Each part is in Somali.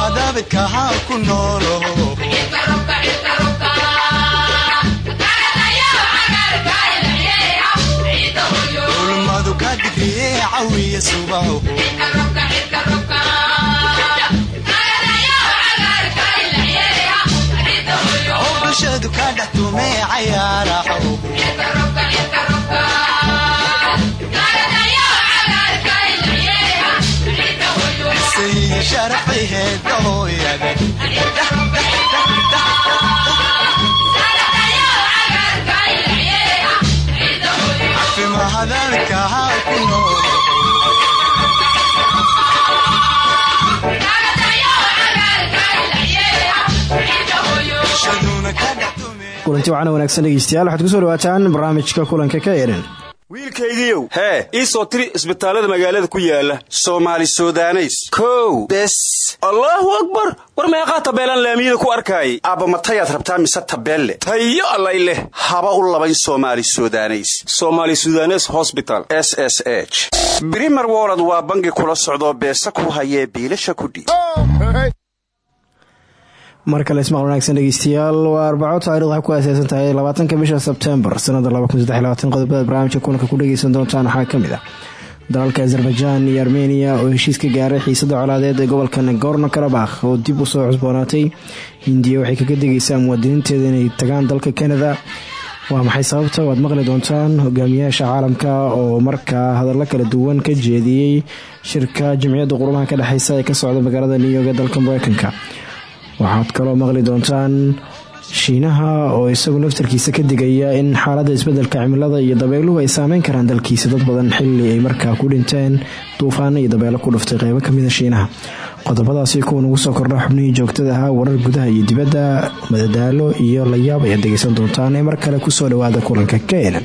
hadabidkahaa ku noolo ulmadu ka digriye cawiya subaho bulshadu ka dhex tumee cayaaraho ku kulanti waxaana wanaagsan dhegeystayaal waxaad ku soo dhawaataan barnaamijka kulanka ka eran wiilkaygiiow hee ii soo tiri isbitaallada magaalada ku yaalla soomaali sudaneys. Kow. Bes. Allaahu akbar. War meeqaa tabeelaan laamiyada ku arkaayay aabba matayaad rabtaa mise tabeelle? Tayo allay leh. Haba u labayn somaali sudaneys. Somaali sudanes hosbital s s h. Brimer wolod waa bangi kula socdoo beesa ku hayee biilasha kudhiib mar kale ismaal wanaagsan dhegeystayaal waa arbaco taarikhd waxay ku aaseysan tahay labaatanka bisha sebtembar sanada qodobada barnaamijka kulanka ku dhegeysan doontaan waxaa ka mid ah dalalka azerbajaan iyo armeniya oo heshiis ka gaaray xiisada colaadeed ee gobolka nagorno karabakh oo dib u soo cusboonaatay. Hindiya waxay kaga degeysaa muwaadiniinteeda inay tagaan dalka canada. Waa maxay sababta? Waad maqli doontaan hogaamiyaasha caalamka oo markaa hadallo kala duwan ka jeediyey shirka jamciyadda qurumaha ka dhexeysa ee ka socda magaalada new york ee dalka mareykanka waxaad kaloo maqli doontaan shiinaha oo isagu naftarkiisa ka digaya in xaaladda isbeddelka cimilada iyo dabeeluhu ay saameyn karaan dalkiisa. Dad badan xilli ay markaa ku dhinteen duufaano iyo dabeelo ku dhuftay qeybo kamida ah shiinaha. Qodobadaasi kuwa nagu soo kordha xubnihii joogtada ahaa warar gudaha iyo dibadda madadaalo iyo layaab ayaad dhegeysan doontaan ee mar kale ku soo dhawaada kulanka keenan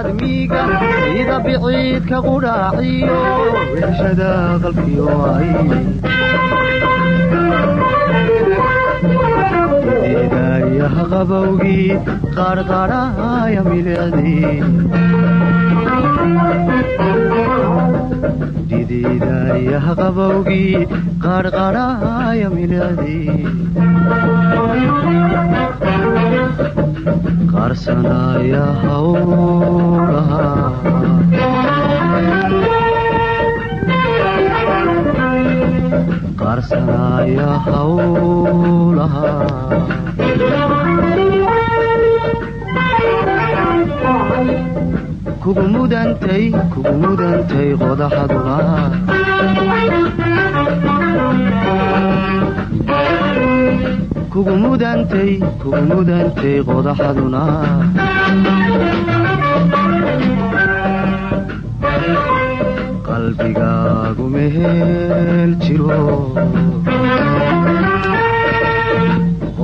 qaloodaad miiga sida biciidka qudhaaciyo wilshada qalbiyo eedayaha qabowgii qaarqaadhaya milicdidiidayaha qabowgii qaarqaadhaya milicdii qaarsanaya hawlaha qaarsanaya kugu mudantay kugu mudantay qodaxaduna kugu mudantay qodaxaduna qalbigaagu mehel jiro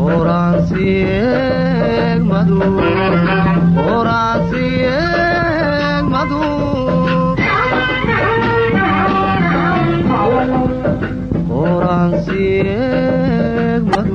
oraansiegmadu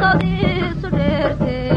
baahida maqaada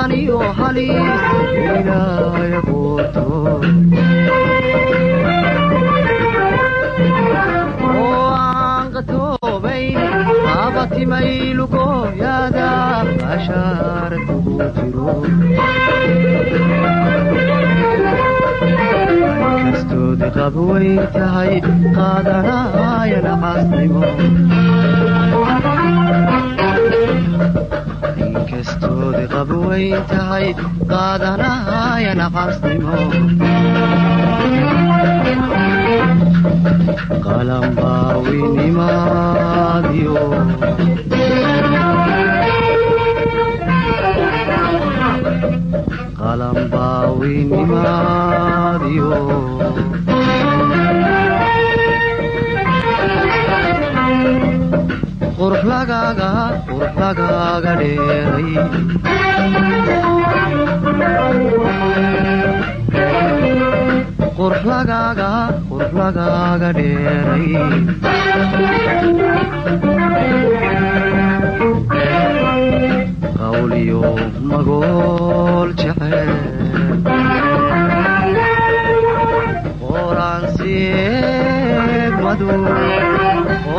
unsuroodaniyo halis ilinaaya qoorto oo aan qatoobayn abatimaylugooyaada ashaarad kugu jiro kastoodi qab way tahay qaadanaayana casnimo inkastoodi qab way tahay qaadanaayana casnimo qalambaawinimaadiyo qalambaawinimaadiyo qurux lagaaga qurux lagaaga dheeray qawliyo magool jecel madu qoraansiyeeg madu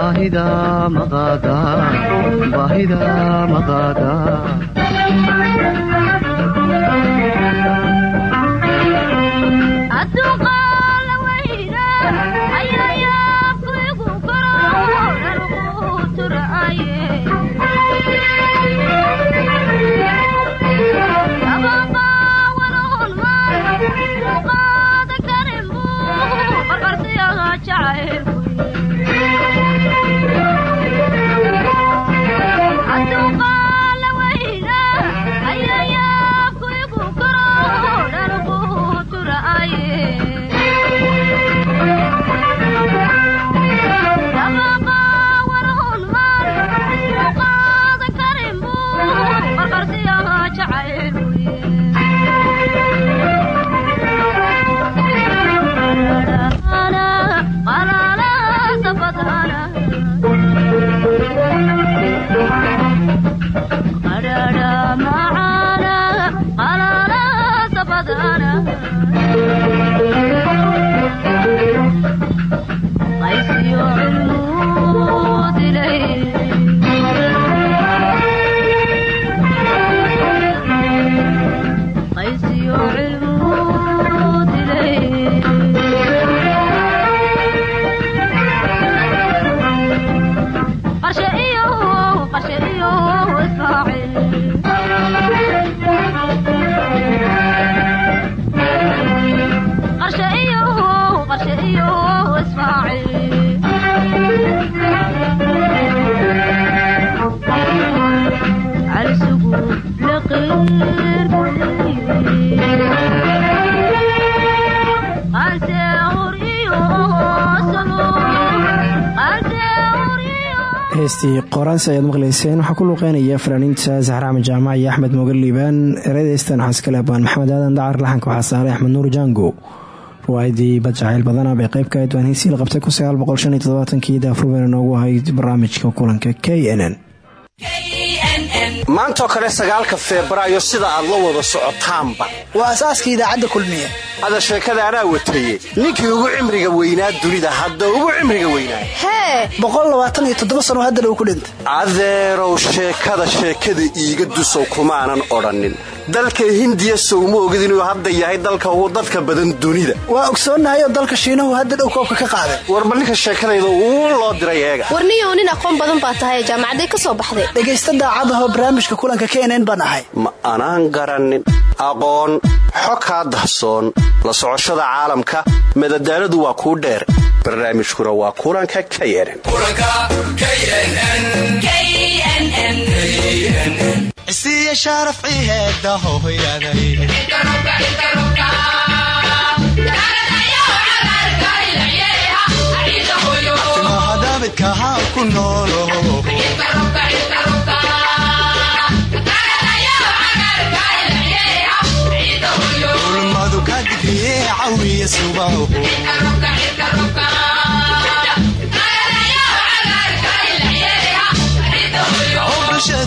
baahida maqaada baahida maqaada heestii qoraansi ayaad maqlayseen. Waxaa ku luuqeynaya fanaaniinta saxraama jaamac iyo axmed moogal liibaan eredaystan waxaa iskale abaan maxamed aadan dacar laxanka waxaa saaray axmed nuur jango. Ruwaayadii bad jacayl badana bay qayb ka ahayd waan heysii la qabtay kun sagaal boqol shan noogu ahayd barnaamijka kulanka k n n maantoo kale sagaalka febraayo sida aad la wada socotaanba. Waa asaaska idaacadda kulmiye. Ada sheekada anaa wataye ninkii ugu cimriga weynaa dunida hadda ugu cimriga weynaa. Hee! Sano haddana uu ku dhintay. Adeerow sheekada sheekada iiga dusow kumaanan odhannin dalka hindiya sowma ogid inuu hadda yahay dalka ugu dadka badan dunida. Waa ogsoonnahay oo dalka shiinahu hadda dhow koobka ka qaaday. Warba ninka sheekadayda uu loo diray eega. Warniyow nin aqoon badan baa tahay jaamacaday ka soo baxday. Dhegaysta daacadahoo barnaamijka kulanka knn baan ahay. Ma anaan garannin aqoon xo kaa dahsoon la socoshada caalamka madadaaladu waa kuu dheer. Barnaamijkuna waa kulanka knn cisiiya shaaraf ciheeda hooyaday timahadabidka haan ku noolo ulmadu ka digriye cawiya subaho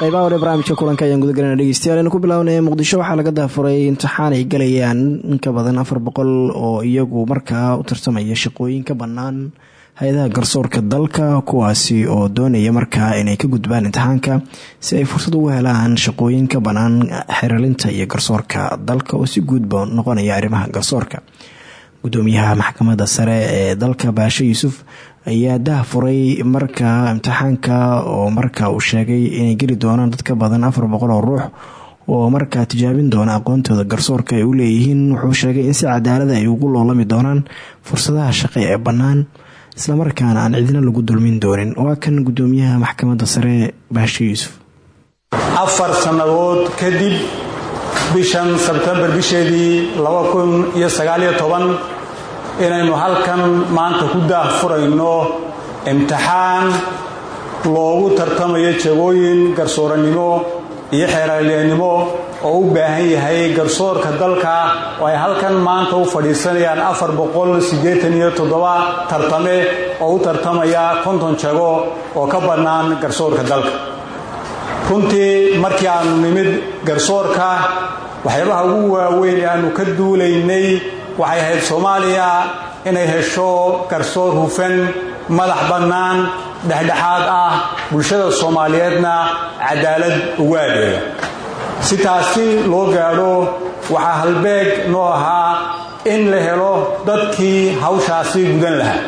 qaybaha hore barnaamijka kulanka ayaan gudagalana dhegeystayaal aynu ku bilownay muqdisho waxaa laga daafuray imtixaan ay galayaan in ka badan afar boqol oo iyagu markaa u tartamaya shaqooyin ka bannaan hay'adaha garsoorka dalka kuwaasi oo doonaya markaa inay ka gudbaan imtixaanka si ay fursad ugu helaan shaqooyin ka bannaan xeralinta iyo garsoorka dalka oo si guudba noqonaya arrimaha garsoorka. Gudoomiyaha maxkamadda sare ee dalka baashe yuusuf ayaa dahfuray markaa imtixaanka oo marka uu sheegay inay geli doonaan dad ka badan afar boqol oo ruux oo markaa tijaabin doona aqoontooda garsoorka ay u leeyihiin. Wuxuu sheegay in si cadaalada ay ugu loolami doonaan fursadaha shaqe ee bannaan islamarkaana aan cidina lagu dulmin doonin. Waa kan gudoomiyaha maxkamadda sare baashe yuusuf. Afar sannadood kadib bishan sebtembar bisheedii inaynu halkan maanta ku daahfurayno imtixaan loogu tartamayo jagooyin garsooranimo iyo xeeraalyanimo oo u baahan yahay garsoorka dalka. Oo ay halkan maanta u fadhiisanayaan tartame oo u tartamaya konton jago oo ka bannaan garsoorka dalka. Runtii markii aanu nimid garsoorka waxyaabaha ugu waaweyn ee aanu ka duulaynay waxay ahayd soomaaliya inay hesho garsoor hufan madax bannaan dhexdhexaad ah bulshada soomaaliyeedna cadaalad ugu adeega si taasi loo gaadho waxaa halbeeg noo ahaa in la helo dadkii hawshaasi gudan lahaa.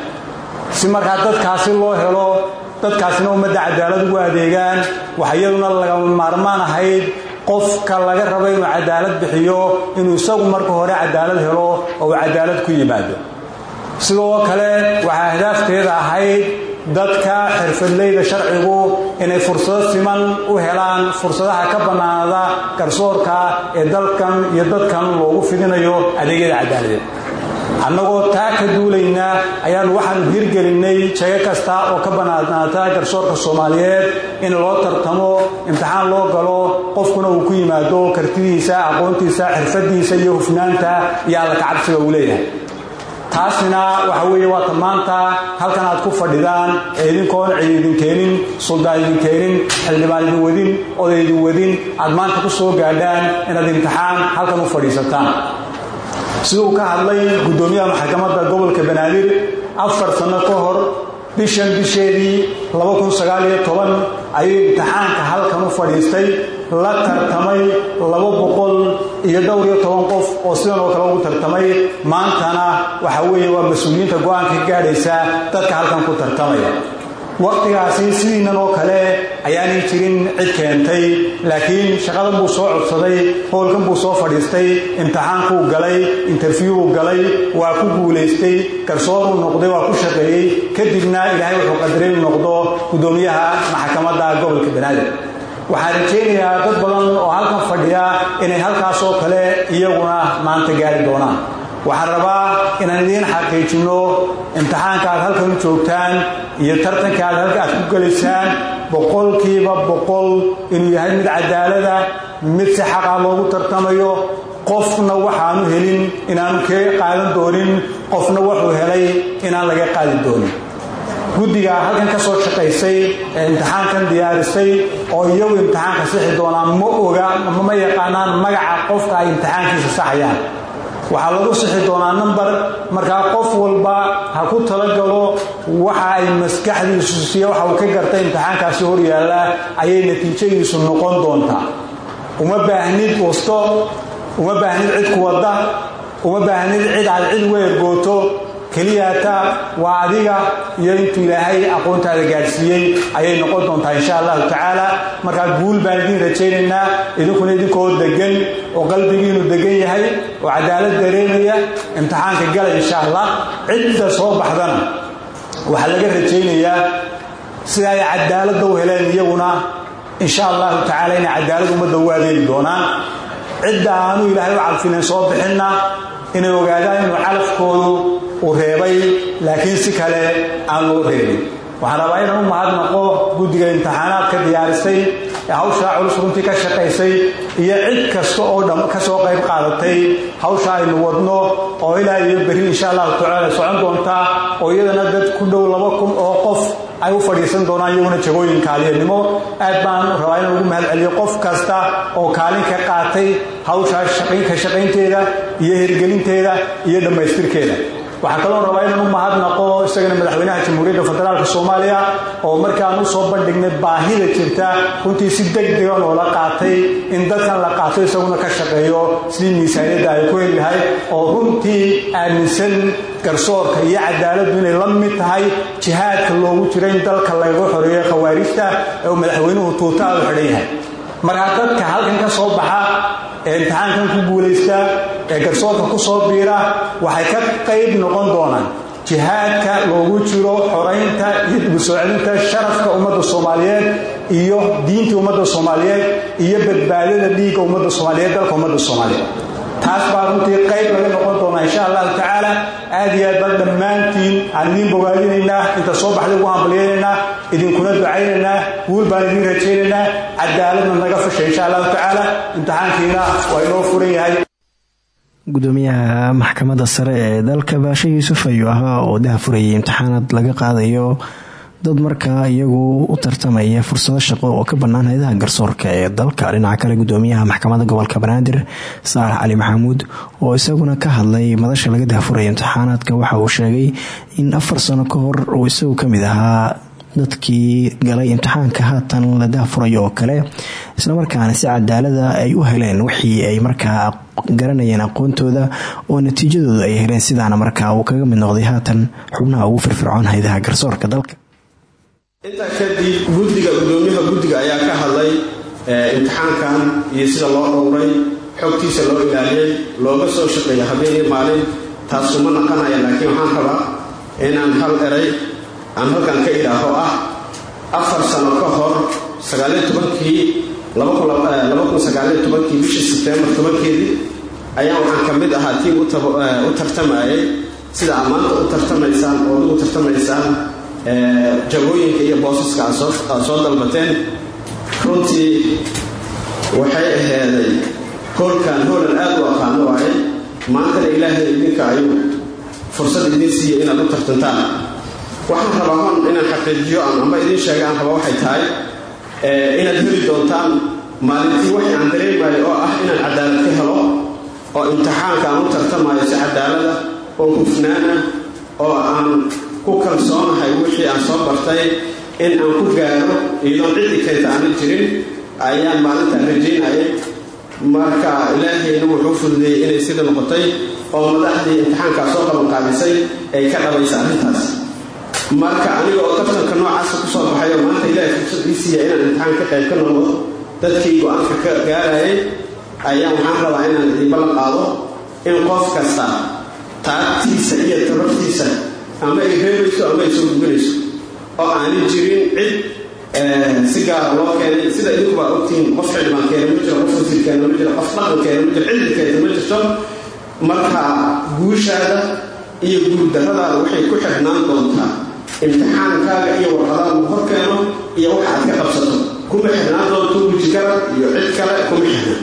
Si markaa dadkaasi loo helo dadkaasina ummadda cadaalad ugu adeegaan waxa iyaduna lagama maarmaan ahayd qofka laga rabo inuu cadaalad bixiyo inuu isagu marka hore cadaalad helo oo cadaalad ku yimaado. Sidoo kale waxaa ahdaafteeda ahayd dadka xirfadleyda sharcigu inay fursado siman u helaan fursadaha ka bannaanada garsoorka ee dalkan iyo dadkan loogu fidinayo adeegyada cadaaladeed annagoo taa ka duulaynaa ayaanu waxaanu hirgelinnay jago kasta oo ka bannaanaata garsoorka soomaaliyeed in loo tartamo imtixaan loo galo qofkuna uu ku yimaado kartidiisa aqoontiisa xirfadiisa iyo hufnaanta iyo alla kacabsiga uu leeyahay. Taasina waxa weeye waata maanta halkan aad ku fadhidaan ee idinkoon cid keenin suldaan idin keenin xildhibaan wadin oday idin wadin aad maanta ku soo gaadhaan inaad imtixaan halkan u fadhiisataan siduu ka hadlay guddoomiyaha maxkamadda gobolka banaadir afar sanno ka hor bishan bisheedii ayuu imtixaanka halkan u fadhiistay la tartamay iyo qof oo sidan oo kale ugu tartamay. Maantana waxa weeye waa mas'uuliyiinta go'aanka ka gaadhaysa dadka halkan ku tartamaya wakhtigaasi sidiinan oo kale ayaanay jirin cid keentay laakiin shaqadan buu soo codsaday howlkan buu soo fadhiistay imtixaankuu galay interviewuu galay waa ku guulaystay garsooruu noqday waa ku shaqeeyey kadibna ilaahay wuxuu qadaray inuu noqdo guddoomiyaha maxkamadda gobolka banaadir waxaan rajaynayaa dad badan oo halkan fadhiya inay halkaas oo kale iyaguna maanta gaari doonaan waxaan rabaa inaan idiin xaqiijinno imtixaanka aad halkan u joogtaan iyo tartanka aad halka aad ku gelaysaan boqolkiiba boqol inuu yahay mid cadaalada mid si xaqa loogu tartamayo. Qofna waxaanu helin inaanu kaga qaadan doonin qofna wuxuu helay inaan laga qaadi doonin. Guddiga halkan ka soo shaqaysay ee imtixaankan diyaarisay oo iyagu imtixaanka sixi doonaan ma oga ma yaqaanaan magaca qofka ay imtixaankiisa saxayaan waxaa lagu sixi doonaa nambar markaa qof walba ha ku talagalo waxa ay maskaxdiisu siya waxa uu ka gartay imtixaankaasi hor yaalla ayay natiijadiisu noqon doontaa. Uma baahnid wasto uma baahnid cid ku wadda uma baahnid cid aad cid weergooto keliyaata waa adiga iyo intuu ilaahay aqoontaada gaadhsiiyey ayay noqon doontaa insha allahu tacaala. Markaa guul baan idiin rajaynaynaa idinkuna idinkoo degan oo qalbigiinu degan yahay oo cadaalad dareemaya imtixaanka gala insha allah cidda soo baxdana waxaa laga rajaynayaa sida ay cadaaladda heleen iyaguna insha allahu tacaala inay cadaalad ummadda u doonaan. Cidda aanu ilaahay u calfinayn soo bixinna inay ogaadaan inuu calafkoodu uu reebay laakiin si kale aan loo reebin. Waxaan rabaa inaan u mahadnaqo guddiga imtixaanaadka diyaarisay hawshaa culus runtii ka shaqaysay iyo cid kasta oo dham ka soo qayb qaadatay hawsha aynu wadno oo ilaa iyo berri insha allahu tacaala socon doontaa oo iyadana dad ku dhow laba kun oo qof ay u fadhiisan doonaan iyaguna jagooyin kaaliyanimo aad baan rabaa inaan ugu mahad celiyo qof kasta oo kaalin ka qaatay hawshaa ka shaqaynteeda iyo hirgelinteeda iyo dhammaystirkeeda waxaa kaloo rabaa inaan u mahadnaqo isagana madaxweynaha jamhuuriyadda federaalk soomaaliya oo markaan u soo bandhignay baahida jirta runtii si degdega noola qaatay in dadkan la qaato isaguna ka shaqeeyo sidii miisaaniyadda ay ku heli lahay oo runtii aaminsan garsoorka iyo cadaaladdu inay la mid tahay jihaadka loogu jiro in dalka lagaga xoreeyo khawaarijta ee madaxweynuhu tuutaadu xidhan yahay. Markaa dadka halkan ka soo baxa ee imtixaankan ku guulaysta ee garsoorka ku soo biira waxay ka qayb noqon doonaan jihaadka loogu jiro xoraynta iyo dib u soo celinta sharafka ummadda soomaaliyeed iyo diinta ummadda soomaaliyeed iyo badbaadada dhiigga ummadda soomaaliyeed dalka ummadda soomaaliyeed taas baa runtii qayb laga noqon doonaa insha allahu tacaala. Aad iyo aad baan dhammaantiin aan idiin bogaadinaynaa inta soo baxday ugu hambalyaynaynaa idinkuna ducaynaynaa guul baan idiin rajaynaynaa cadaaladna naga fasha insha allahu tacaala. Imtixaankiina waa inoo furan yahay. Gudoomiyaha maxkamadda sare ee dalka baashe yuusuf ayuu ahaa oo dahafurayay imtixaanad laga qaadayo dad markaa iyagu u tartamaya fursado shaqo oo ka bannaan hayadaha garsoorka ee dalka dhinaca kale gudoomiyaha maxkamadda gobolka banaadir saalax cali maxamuud oo isaguna ka hadlay madasha laga dahafuraya imtixaanaadka waxa uu sheegay in afar sano ka hor uu isagu ka mid ahaa dadkii galay imtixaanka haatan la dahfurayo oo kale islamarkaana si cadaalada ay u heleen wixii ay markaa garanayeen aqoontooda oo natiijadooda ay heleen sidaana markaa uu kaga mid noqday haatan xubnaha ugu firfircoon hayadaha garsoorka dalka intaa kadib guddiga gudoomiyaha guddiga ayaa ka hadlay imtixaankan iyo sida loo dhowray xogtiisa loo ilaaliyay looga soo shaqeeya habeen iyo maalin taasuma naqanaya laakiin waxaan rabaa inaan hal eray aan halkan ka idhaaho ah afar sano ka hor kii bishii sebtembar tobankeedii ayaa waxaan ka mid ahaa tii u tartamayay sida aad maanta u tartamaysaan oo ugu tartamaysaan jagooyinka iyo boosaska aad soo dalbateen runtii waxay ahaaday hoolkan hoolan aad u aqaano waaye maantana ilaahay idinka ayuu fursad idiin siiya inaad u tartantaan. Waxaan rabaa hon inaan xaqiijiyo ama idiin sheega aan raba waxay tahay inaad heli doontaan maalintii waxay aan dareemayo oo ah inaan cadaalad ka helo oo imtixaanka aan u tartamayo si cadaalada oo hufnaana oo aan ku kalsoonahay wixii aan soo bartay in aan ku gaaro iyadoon ciddi keenta aanan jirin ayaan maalintaan rajaynayay marka ilaahayna wuxuu fududeeyey inay sida noqotay oo madaxdii imtixaankaa soo qabanqaabisay ay ka dhabaysa arrintaas. Marka aniga oo tartanka noocaasa ku soo baxayo maanta ilaahay fursad ii siiya inaan imtixaan ka qayb ka noqdo dadkii go'aanka ka gaarayay ayaa waxaan rabaa inaan idin ballan qaado in qof kasta taagtiisa iyo tabartiisa ama ay reebayso ama ay soo gubanayso oo aanay jirin cid si gaara loo keenay sida idinku baa ogtihiin qof xildhibaan keena ma jiro qof wasiir keena ma jiro qof dhaqan keena ma jiro ciddi keenta ma jirto marka guushaada iyo guuldarradaada waxay ku xirnaan doontaa imtixaankaaga iyo warqadaada uu hor keeno iyo waxa aad ka qabsato. Kuma xirnaan doonto wejigarad iyo cid kale kuma xirna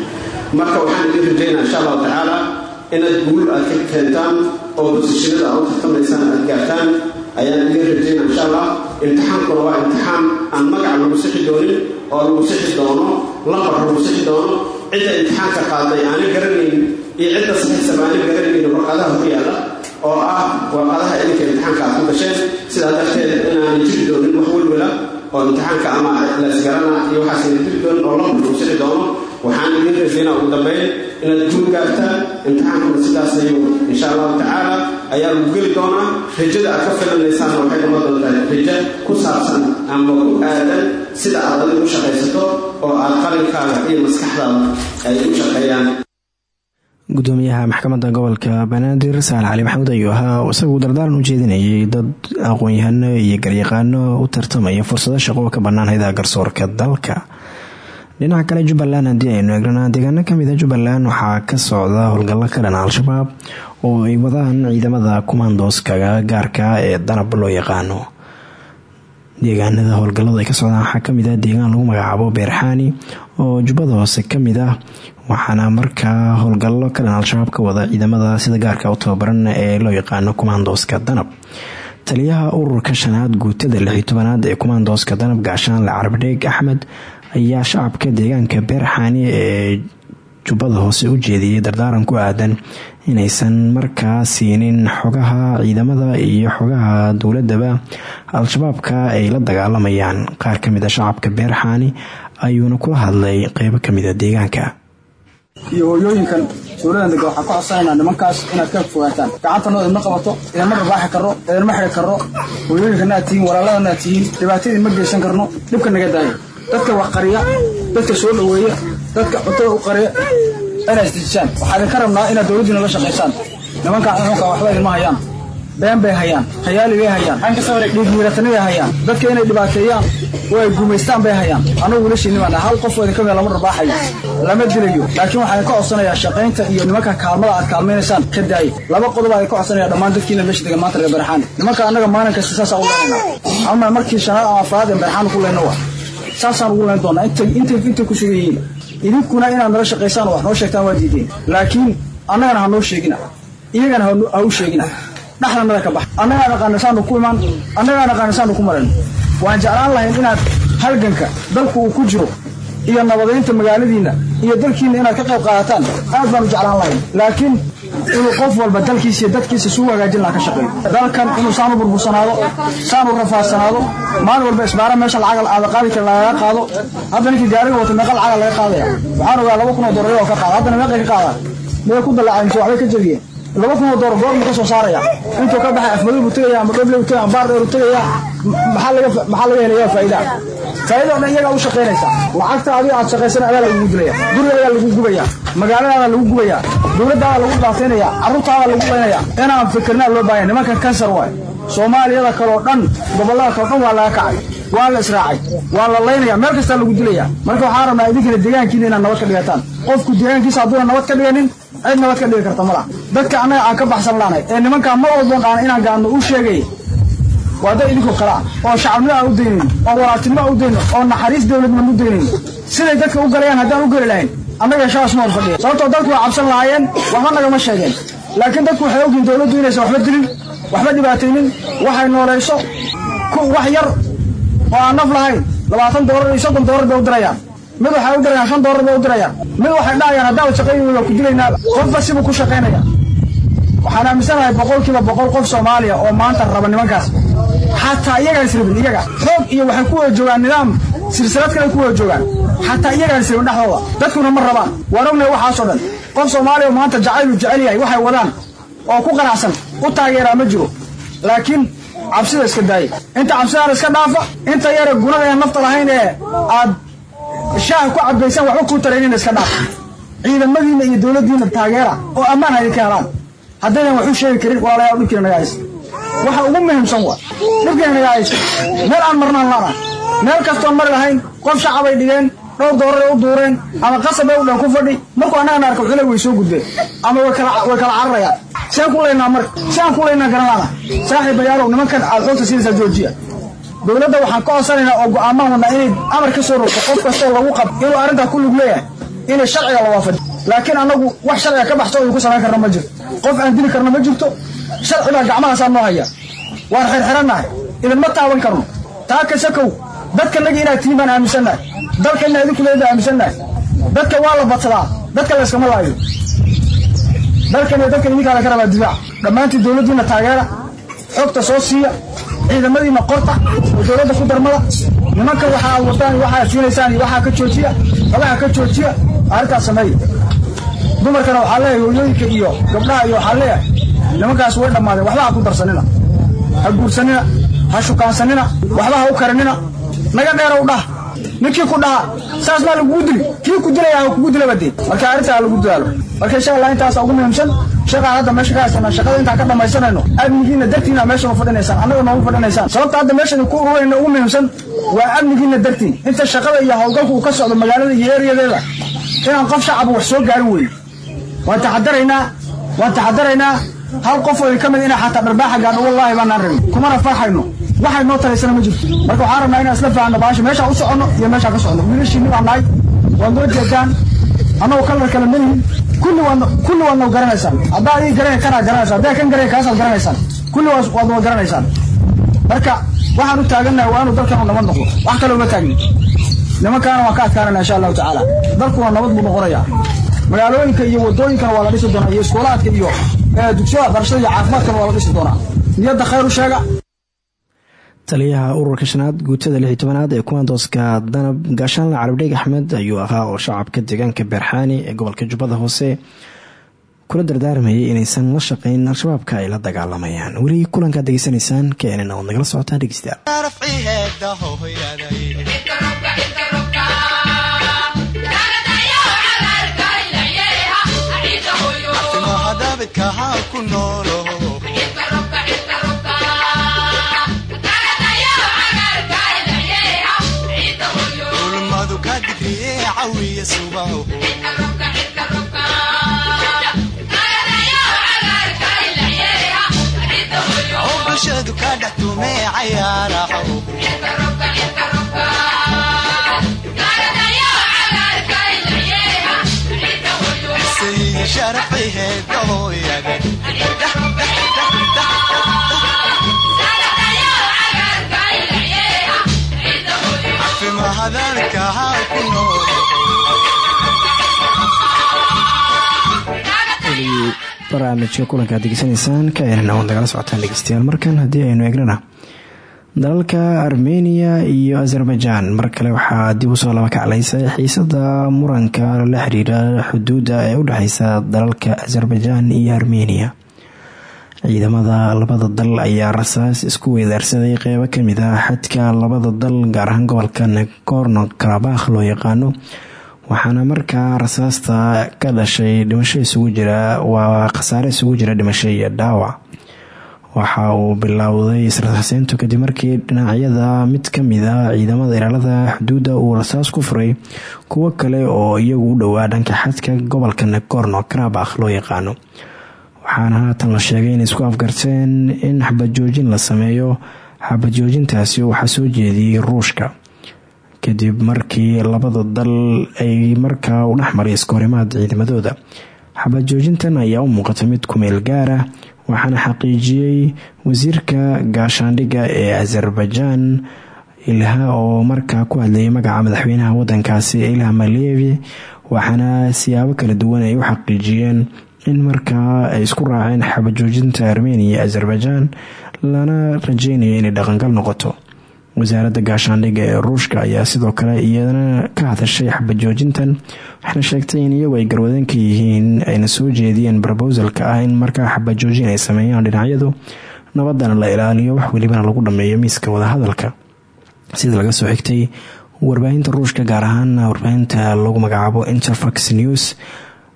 marka waxaan idin rajaynaa insha allahu tacaala inaad guul aad ka keentaan oo basishinada aad u tartamaysaan aad gaartaan ayaan idin rajaynaa insha allah imtixaankuna waa imtixaan aan magac lagu sixi doonin oo lagu sixi doono lambar lagu sixi doono cidda imtixaanka qaaday aanay garanaynin iyo cidda saxiisaba aanay garanaynin warqadaha ku yaalla oo ah warqadaha idinka imtixaanka aad ku gasheen sidaa darteed inaanay jiri doonin wax welwela oo imtixaanka ama laasgarana iyo waxaas ina jiri doonin oo lambar lagu sixi doono waxaan idin rajaynaa ugu dambeyn inaad guul gaartaan imtixaankuna sidaas ayuu insha allahu tacaala ayaa lagu geli doonaa rajada aad ka filanaysaanna waxay noqon doontaa rajo ku saabsan ama ku aadan sida aad adigu u shaqaysato oo aad qalinkaaga iyo maskaxdaada ay u shaqeeyaan. Gudoomiyaha maxkamadda gobolka banaadir saal cali maxamuud ayuu ahaa isagu dardaaran u jeedinayay dad aqoon-yahano iyo garyaqaano u tartamaya fursado shaqo ka bannaan haydaha garsoorka dalka dhinaca kale jubbaland haddii aynu eegnana deegaano ka mid a jubbaland waxaa ka socda howlgallo ka dhan al-shabaab oo ay wadaan ciidamada kumaandooska gaarka ee danab loo yaqaano deegaanada. Howlgalladu ay ka socdaan waxaa ah deegaan lagu magacaabo beerxaani oo jubbada hoose ka mid ah waxaana markaa howlgallo ka dhan al-shabaab ka wada ciidamada sida gaarka u tababaran ee loo yaqaano kumaandooska danab. Taliyaha ururka shanaad guutada lixi tobanaad ee kumaandooska danab gaashaanle carabdheeg axmed ayaa shacabka deegaanka beerxaani ee jubbada hoose u jeediyay dardaaran ku aadan inaysan markaa siinin xogaha ciidamada iyo xogaha dowladaba al-shabaabka ay la dagaalamayaan. Qaar ka mid a shacabka beerxaani ayuuna kula hadlay qeybo ka mid a deegaanka. Iyo hooyooyinkan suuladan dega waxaan ka codsanaynaa nimankaas inaad ka fogaataan. Gacantanooda idma qabato idinma rabaaxi karro idinma xiri karro hooyooyinkana aad tihiin walaaladana aad tihiin dhibaatadii ma geysan karno dhibka naga daaya dadka wax qariya dadka soo dhoweeya dadka cuntada u qariya. Inay isdejisaan waxaa idinka rabnaa inaad dowladdiina la shaqaysaan. Nimankaan xunka waxba idinma hayaan. Been bay hayaan. Khayaali bay hayaan. Dhiigmiiratanay bay hayaan. Dadka inay dhibaateeyaan oo ay gumaystaan bay hayaan. Annagu wiilashiinni baan hal qof oo idinka mid lama dharbaaxayo lama dilayo laakiin waxaan ka codsanayaa shaqaynta iyo nimanka kaalmada aad kaalmaynaysaan ka daaye laba qodob aan ka codsanaya dhammaan dadkiina meesha degan maanta reer barxaani nimanka annaga maalin kasta saasaan u leenaynaa ama markii shanaad ama afraad ee barxaani ku leyno wa saasaan ugu leen doonaa intay intay ku sugan yihiin idinkuna inaad nala shaqaysaan oo wax noo sheegtaan waa diideen. Laakiin annagana ha noo sheegina. Iyagana ha u sheegina. Dhaxdanada ka bax. Annagaa naqaanisaanu ku imaan. Annagaa naqaanisaanu ku maran. Waan jeclaan lahayn inaad halganka dalku uu ku jiro iyo nabadaynta magaaladiinna iyo dalkiinna inaad ka qayb qaadataan aad baan u jeclaan lahayn. Laakiin inuu qof walba dalkiisa iyo dadkiisa suu hagaajin laha ka shaqeeyo. Dalkan inuu saanu burbursanaado saanu rafaadsanaado maalin walba isbaara meesha lacag aada qaadi kara lagaga qaado. Hadda ninkii gaariga wata meeqa lacaga laga qaadaya. Waxaan ogaa laba kun oo doolar oo ka qaada haddana meeqay ka qaadaan? Miyay ku dallaceen mise waxbay ka jebiyeen laba kun oo doolar goormuu ka soo saaraya? Intuu ka baxay afmadow buu tegaya ama dhoble buu tegaya ama baar dheer buu tegaya maxaa laga helaya faa'iida faa'iida? Oo dhan iyagaa u shaqaynaysa. Lacagta adiga aad shaqaysana adaa lagugu dilaya guriga ayaa lagu gubaya magaaladaada lagu gubaya dowladdaada lagu dhaafaynaya carruurtaada lagu laynaya inaan fikirnaa loo baahaya nimankan kansar waay. Soomaaliyada kaleo dhan gobollada kaleo dhan waa laga kacay. Waa la israacay. Waa la laynaya meel kastaa lagu dilaya marka waxaan rabnaa idinkana deegaankiina inaad nabad ka dhigataan qofku deegaankiisa hadduuna nabad ka dhiganin cid nabad ka dhigi karta malaha dadka annaga aan ka baxsan laanay ee nimankaa mar walboon dhaana inaan gaadno u sheegay. Waa dad idinkoo kale ah oo shacabnimo aan u daynayn oo walaaltinimo aan u dayno oo naxariis dowladnimo u daynayn siday dadka u galayaan haddaan u geli lahayn annaga shabaas ma hor fadhiya sababtoo dadku waa cabsan lahaayeen waxba nagama sheegeen. Laakiin dadku waxay ogyihiin dowladdu inaysan waxba dilin waxba dhibaataynin waxay noolayso wax yar oo aan naf lahayn. Labaatan doolar iyo soddon doolar bay u dirayaan mid waxay u dirayaan shan doolar bay u mid waxay dhahayaan haddaad shaqayn waa ku dilaynaa qofba sibuu ku shaqaynaya waxaan aaminsanahay boqolkiiba boqol qof soomaaliya oo maanta raba nimankaas. Xataa iyagaan israbin iyaga. Xoog iyo waxay ku wada joogaan nidaam silsilad kale ku wada joogaan. Xataa iyagaan israbin dhexdooda. Dadkuna ma rabaan. Waan ognahay waxaasoo dhan. Qof soomaaliya oo maanta jacaylu jecel yahay waxay wadaan oo ku qanacsan u taageeraa ma jiro. Laakiin cabsida iska daayay inta cabsidaana iska dhaafa inta yare gunada ee nafta lahayn ee aad shaah ku cabaysaan waxba kuu taraynina iska dhaafa ciidamadiinna iyo dowladdiinna taageera oo ammaan haydinka helaan. Haddaynan wax u sheegi karin walaalayaal dhibkiina naga haysta waxa ugu muhiimsan waa dhibkiina naga meel aan marnaan laana meel kastoon mari lahayn qof shacabay dhigeen dhowr dooraray u duureen ama qasab bay u dhan ku fadhi. Markuu annagana arka xulay way soo gudbeen. Ama way kala cararayaan. Saan ku laynaa marka saan ku laynaa garanaana saaxiibayaalow nimankan aad xoogta siinaysaa joojiya dowladda waxaan ka codsanaynaa oo go'aamaan wadnaa inay amar ka soo rogto qof kastoo lagu qab inuu arrintaa ku lug leeyahay inay sharciga la waafaji laakiin annagu wax sharciga ka baxso ku samayn karna ma jirto qof aan dili karna ma jirto sharci baa gacmahaasaa noo haya. Waan xirxirannahay idinma taaban karno. Taa kasakow dadkanagi inaad tihiin baan aaminsannahay dalka inaa idinku leeda aaminsannahay dadka waa la badsadaa dadka layskama laayo. Dalkan iyo dadkan idinkaa laga rabaa difaac dhammaantii dowladdiinna taageera xogta soo siiya ciidamadiinna qorta oo dowladda ku darmada. Nimanka waxa iyo waxaad siinaysaan waxaa ka joojiya falaha ka joojiya arrintaas sameeya dumarkana waxaa leeyahay hooyooyinka iyo gabdhaha iyo waxaa leeyahay nimankaas way dhammaadeen waxba ku darsanina. Ha guursanina ha shukaansanina waxba u karinina. Naga dheerow dhah ninkii ku dhaha saas maa lagugu dili kii ku dilaya ha dilaba dee. Marka arrintaa lagu dadaalo. Marka insha allah intaasa ugu muhiimsan shaqaa hadda meesha ka haysana shaqada intaan ka dhamaysanayno amnigiina dartiina meesha u fadhinaysaan annaga noogu fadhinaysaan sababta hadda meeshan ku ururayna ugu muhiimsan waa amnigiina dartiin inta shaqada iyo howlgalku uu ka socdo magaalada iyo ereyadeeda inaan qof shacaba wax soo gaarin weyn waan taxadaraynaa waan taxadaraynaa hal qof oo ka mid inaa xataa dharbaaxa gaadho wallaahi baanaan rabin kumana farxayno waxay noo taraysana ma jirto marka waxaan rabnaa inaan isla fahanno baasha meeshaan u soconno iyo meeshaan ka soconno wiilashiinni baan nahay waad noo jeedaan annagoo kalar kale kulli waad kulli waad noo garanaysaan. Haddaa adii garanay kanaa garanaysaan haddaa kan garanay kaasaad garanaysaan kulli waad waad garanaysaan. Marka waxaan u taagannahay waa inuu dalkan u nabad noqdo. Wax kale uma taagnin nimankaana waan ka adkaanayna insha allahu tacaala. Dalkuna nabad buu noqonayaa. Magaalooyinka iyo wadooyinkana waa la dhisi doonaa iyo iskuulaadka iyo dugsiyada waxbarashada iyo caafimaadkana waa la dhisi doonaa. Niyadda khayr u sheega taliyaha ururka shanaad guutada lix iyo tobanaad ee kumaandooska danab gaashaanle carabdheeg axmed ayuu ahaa oo shacabka deegaanka beerxaani ee gobolka jubbada hoose kula dardaarmayay inaysan la shaqeyn al-shabaabka ay la dagaalamayaan weli kulankaad degeysanaysaan keenan ood nagala socotaan dhegeystayaal bulshadu ka dhex tumee cayaaraho sayyi sharafay heedahooyade barnaamijka kulanka ad ka eena ood nagala socotaan dhegeystayaal markan haddii aynu eegnana dalalka armeniya iyo azerbaijan. Mar kale waxaa dib u soo laba kaclaysay xiisada muranka la xiriira xuduudda ee u dhexeysa dalalka azerbaijan iyo armeniya ciidamada labada dal ayaa rasaas isku weydaarsaday qeybo ka mid ah xadka labada dal gaar ahaan gobolka nagorno karabakh loo yaqaano waxaana markaa rasaasta ka dhashay dhimasho isugu jira waa khasaare isugu jira dhimasho iyo dhaawac. Waxa uu bilowday israsaasiintu kadib markii dhinacyada mid ka mid a ciidamada ilaalada xuduudda uu rasaas ku furay kuwo kale oo iyagu u dhowaa dhanka xadka gobolka nagorno karabakh loo yaqaano. Waxaana haatan la sheegay inay isku afgarteen in xabajoojin la sameeyo xabajoojintaasi waxaa soo jeediyey ruushka kadib markii labada dal ay markaa u dhexmaray iskahorimaad ciidamadooda xabajoojintan ayaa u muuqata mid kumeel gaara waxaana xaqiijiyey wasiirka gaashaandhigga ee azerbaijan ilha oo markaa ku hadlayay magaca madaxweynaha wadankaasi ilha malevi waxaana siyaabo kala duwan ay u xaqiijiyeen in markaa ay isku raaceen xabajoojinta armenia iyo azerbaijan lana rajeynayo inay dhaqangal noqoto wasaaradda gaashaandhigga ee ruushka ayaa sidoo kale iyadana ka hadashay xabajoojintan waxayna sheegtay in iyagu ay garwadeen ka yihiin ayna soo jeediyeen brobosalka ah in markaa xabajoojin ay sameeyaan dhinacyadu nabadana la ilaaliyo wax welibana lagu dhameeyo miiska wadahadalka sida laga soo xigtay warbaahinta ruushka gaar ahaan warbaahinta lagu magacaabo interfax news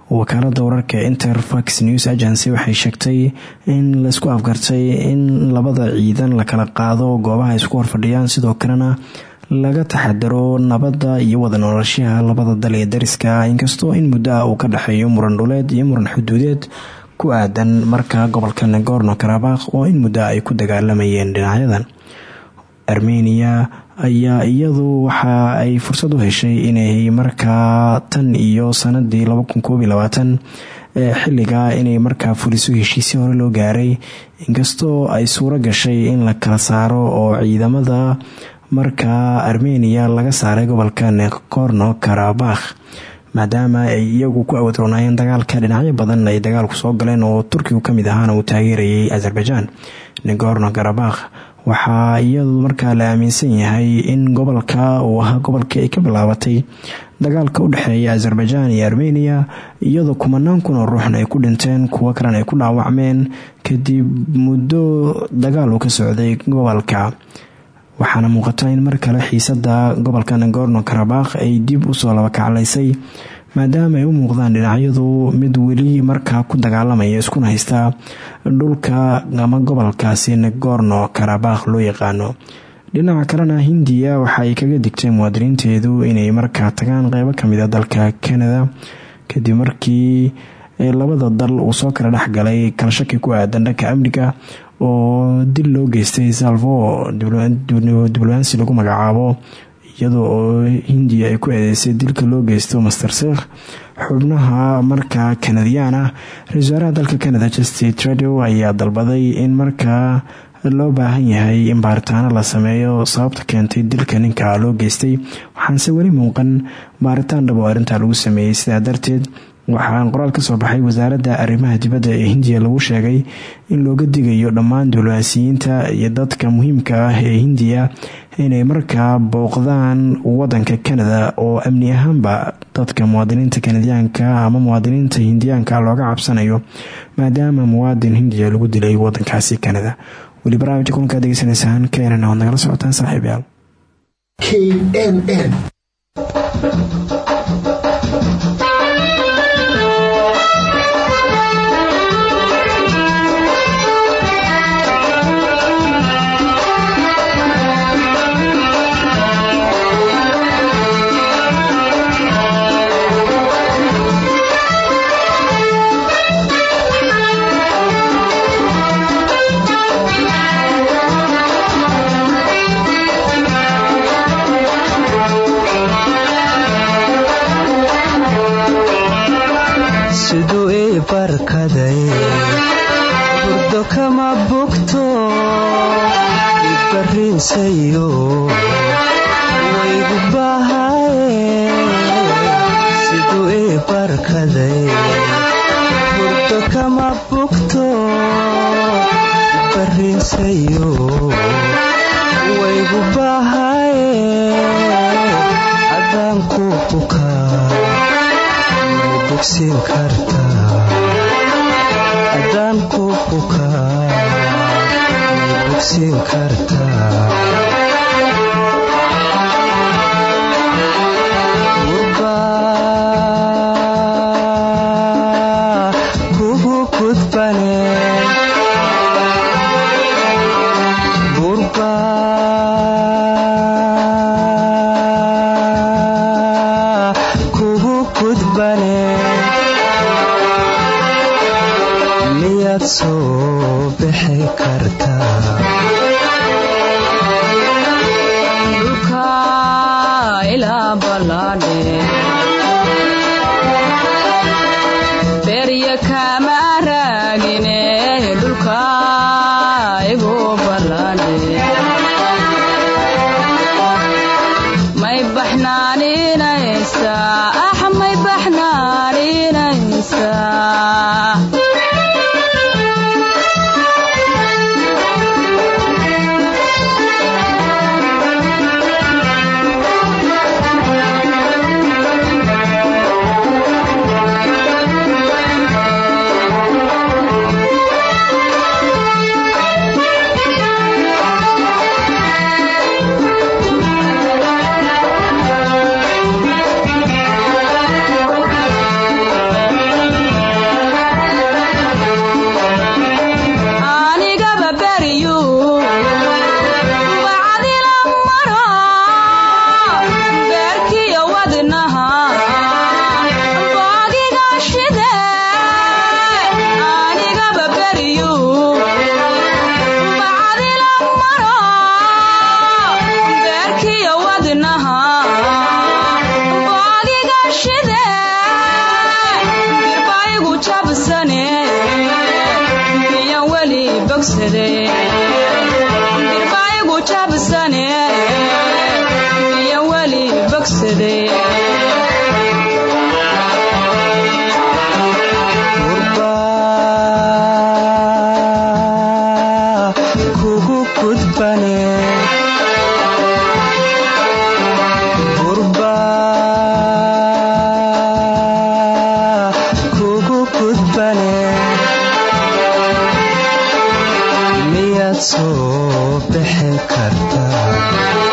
wakaalada wararka interfax news agency waxay sheegtay in la isku afgartay in labada ciidan la kala qaado goobaha isku horfadhiyaan sidoo kalena laga taxadaro nabadda iyo wada noolashaha labada dal ee dariska inkastoo in muddo ah uu ka dhexeeyo muran dhuleed iyo muran xuduudeed ku aadan marka gobolka nagorno karabakh oo in muddo ay ku dagaalamayeen dhinacyadan armenia ayaa iyadu waxa ay fursad u heshay inay markaa tan iyo sanadii ee xilliga inay markaa fuliso heshiisii hore loo gaaray. Inkastoo ay suuro gashay in la kala saaro oo ciidamada markaa armenia laga saaray gobolka nagorno karabakh maadaama ay iyagu ku awadroonaayeen dagaalka dhinacyo badan ay dagaalku soo galeen oo turkigu ka mid ahaana uu taageerayay azerbaijan. Nagorno karabakh waxaa iyadu markaa la aaminsan yahay in gobolka uu ahaa gobolkii ay ka bilaabatay dagaalka u dhexeeya azerbaijan iyo armenia iyadoo kumanaan kun oo ruuxna ay ku dhinteen kuwo kalena ay ku dhaawacmeen kadib muddo dagaal uu ka socday gobolka. Waxaana muuqata in mar kale xiisada gobolka nagorno karabakh ay dib u soo laba kaclaysay maadaama ay u muuqdaan dhinacyadu mid weli markaa ku dagaalamaya iskuna haystaa dhulka ama gobolkaasi nagorno karabakh loo yaqaano. Dhinaca kalena hindiya waxa kaga digtay muwaadiniinteedu inay markaa tagaan qeybo ka mid a dalka canada kadib markii labada dal uu soo kala dhexgalay kala shaki ku aadan dhanka amniga oo dil loo geystay salvo diblomaasi lagu magacaabo iyadoo oo hindiya ay ku eedeysay dilka loo geysto master sheikh xubnaha markaa kanadiyaan ah ra'isul dalka canada justin trudeau ayaa dalbaday in markaa loo baahan yahay in baaritaano la sameeyo sababta keentay dilka ninka loo geystay. Waxaanse weli muuqan baaritaan dhab oo arrintaa lagu sameeyey sidaa darteed waxaa qoraal ka soo baxay wasaaradda arrimaha dibadda ee hindiya lagu sheegay in looga digayo dhammaan diblomaasiyiinta iyo dadka muhiimka ah ee hindiya inay markaa booqdaan wadanka canada oo amni ahaanba dadka muwaadiniinta kanadiyaanka ama muwaadiniinta hindiyaanka looga cabsanayo maadaama muwaadin hindiya lagu dilay wadankaasi canada. Weli barnaamijka kulankaa degeysanaysaan keenan oad nagala socotaan saaxiibayaal. Knn soo dhintayyo waygu baahaye sidu i e barkaday hurdo kama bugto barrintayo waygu baahaye haddaan ku bukaa ma bugsin kartaa miyaad soo bixi kartaa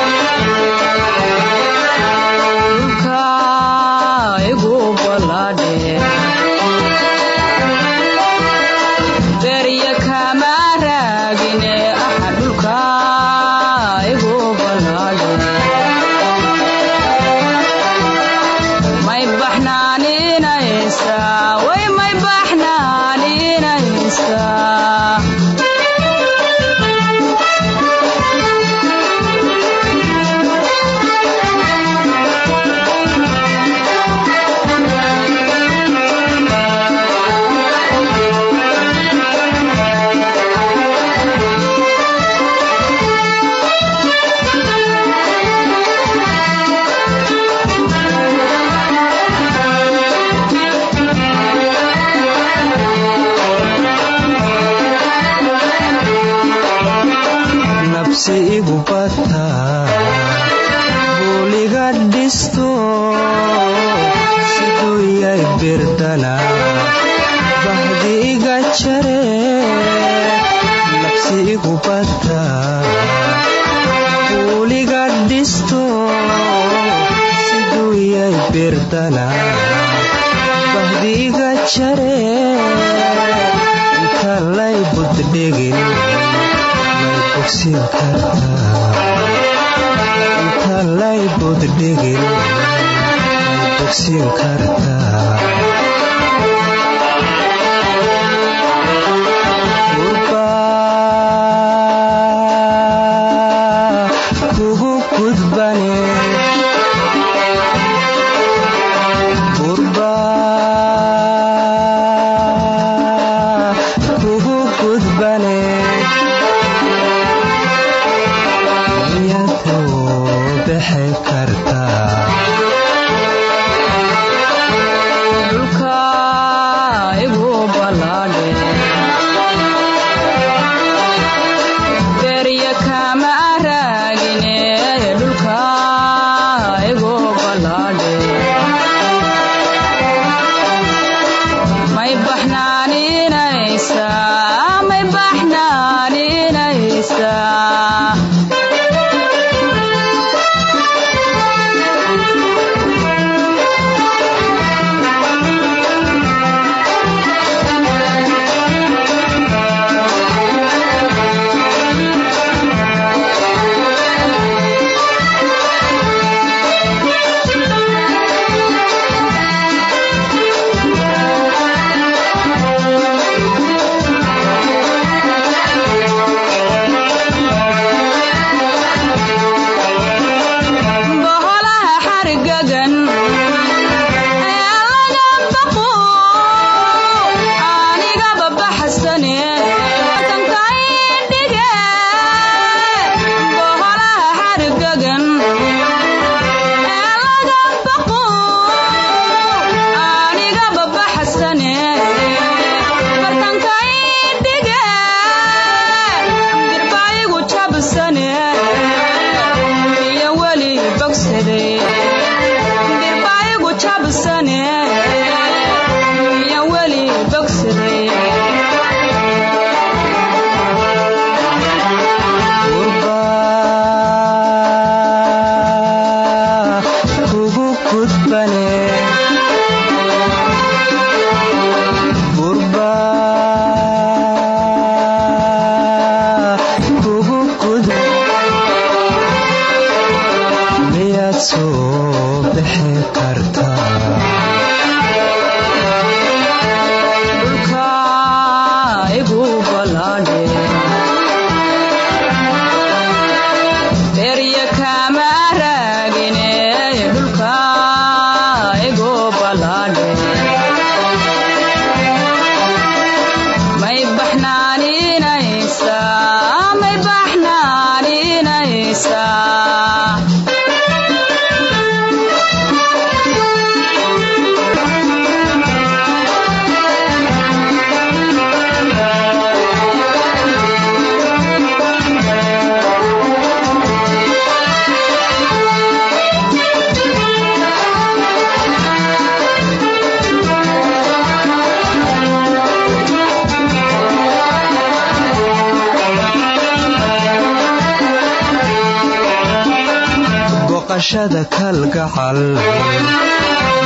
boqashada kalgacal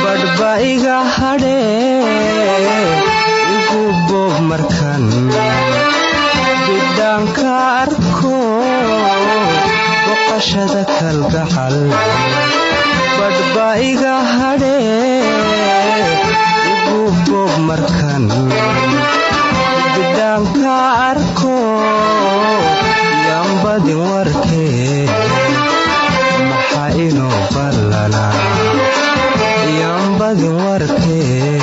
badhba iga igu boob markan bidhaanka arko boqashada kalgacal badhba iga hadhee igu boob markan bidhaanka arko yambadin warkee maxaa inoo ballanaa yambadin warkee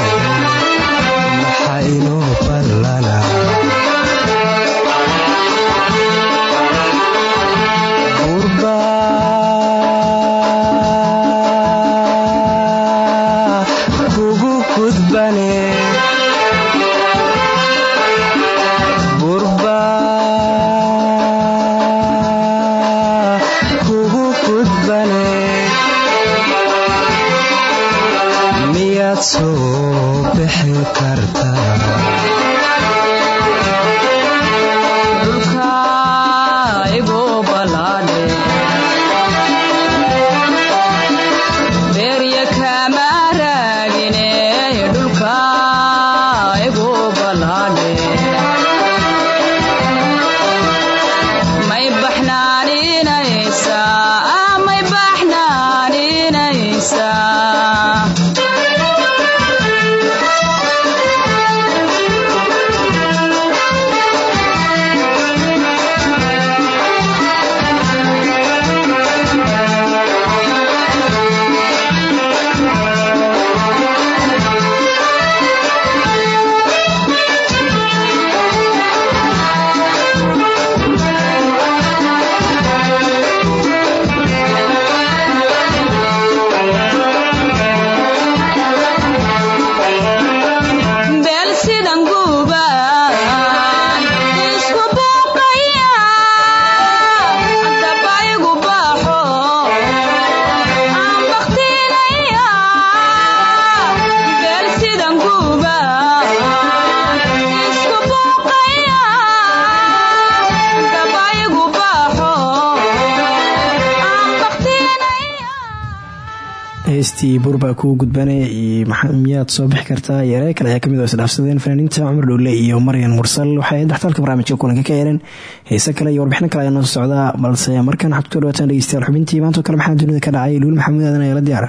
heestii burbaa kuu gudbane iyo miyaad soo bixi kartaa iyo kale ayaa ka mid oo isdhaafsadeen fanaaniinta cumar dhowle iyo maryan mursal. Waxay dhextaalka barnaamijka kulanka ka yeeleen heese kale iyo warbixino kale ayaa noo socdaa balse markan waxaad ku dhawaataan dhegeystayaal xubintii maantoo kale maxaa dunida ka dhacay? Luul maxamuud aadan ayaa la diyaara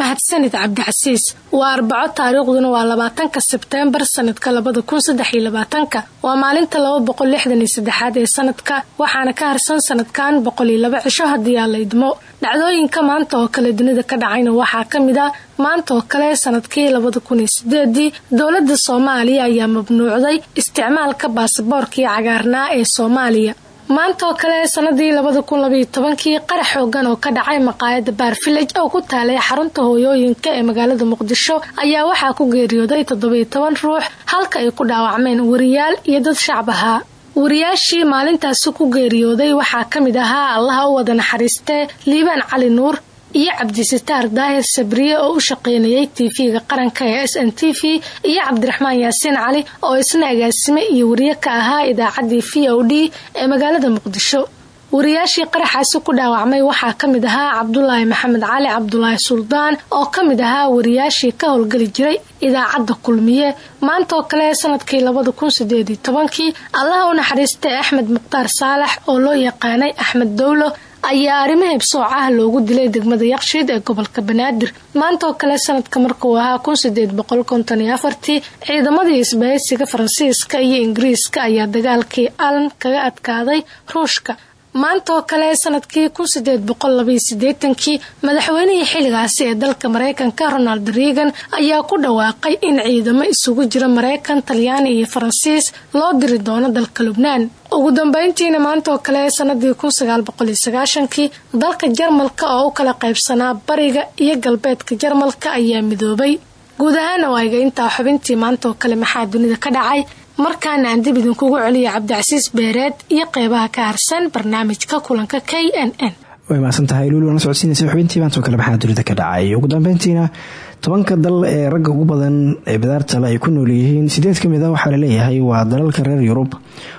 mahadsanid cabdicasiis waa arbaco taariikhduna waa labaatanka sebteembar sanadka labada kun saddex iyo labaatanka. Waa maalinta laba boqol lixdan iyo saddexaad ee sanadka waxaana ka harsan sanadkan boqol iyo laba cisho haddii aan la idmo. Dhacdooyinka maanta oo kale dunida ka dhacayna waxaa ka mid ah maanta oo kale sannadkii labada kun iyo sideedii dowladda soomaaliya ayaa mamnuucday isticmaalka baasaboorkii cagaarnaa ee soomaaliya maanta oo kale sanadii labada kun labaiyo tobankii qarax xoogan oo ka dhacay maqaayada baar village oo ku taalay xarunta hooyooyinka ee magaalada muqdisho ayaa waxaa ku geeriyooday toddobiyo toban ruux halka ay ku dhaawacmeen wariyaal iyo dad shacab ahaa wariyaashii maalintaasi ku geeriyooday waxaa ka mid ahaa allaha u wada naxariistee liibaan cali nuur iyo cabdisitaar daahir sabriye oo u shaqeynayay tv-ga qaranka ee s n t v iyo cabdiraxmaan yaasiin cali oo isna agaasime iyo wariye ka ahaa idaacaddii v o d ee magaalada muqdisho. Wariyaashii qaraxaasi ku dhaawacmay waxaa ka mid ahaa cabdulaahi maxamed cali cabdulaahi suldaan oo ka mid ahaa wariyaashii ka howlgeli jiray idaacadda kulmiye. Maanta oo kale sannadkii labada kun sideed iyo tobankii allaha u naxariistay axmed mukhtaar saalax oo loo yaqaanay axmed dowlo ayaa arrimo hebsooc ah loogu dilay degmada yaqshiid ee gobolka banaadir. Maanta oo kale sanadka markuu ahaa kun sideed boqol konton iyo afartii ciidamadii isbahaysiga faransiiska iyo ingiriiska ayaa dagaalkii alan kaga adkaaday ruushka maanta oo kale sannadkii kun sideed boqol labaiyo madaxweynihii xilligaasi ee dalka mareykanka ronald reagan ayaa ku dhawaaqay in ciidamo isugu jira mareykan talyaani iyo faransiis loo diri doono dalka lubnaan. Ugu dambeyntiina maanta oo kale sanadii kun sagaal dalka jarmalka oo u kala qaybsanaa bariga iyo galbeedka jarmalka ayaa midoobay. Guud ahaan waayga intaa xubintii maanta kale maxaa dunida ka dhacay markaana aan dib idinkugu celiya cabdicasiis beereed iyo qeybaha ka harsan barnaamijka kulanka k n n. Way mahadsan tahay luul waana socodsiinaysa xubintii maantoo kale maxaa dunida ka dhacay. Ugu dambeyntiina tobanka dal ee ragga ugu badan ee bidaartale ay ku nool yihiin sideed ka mid a waxaa la leeyahay waa dalalka reer yurub.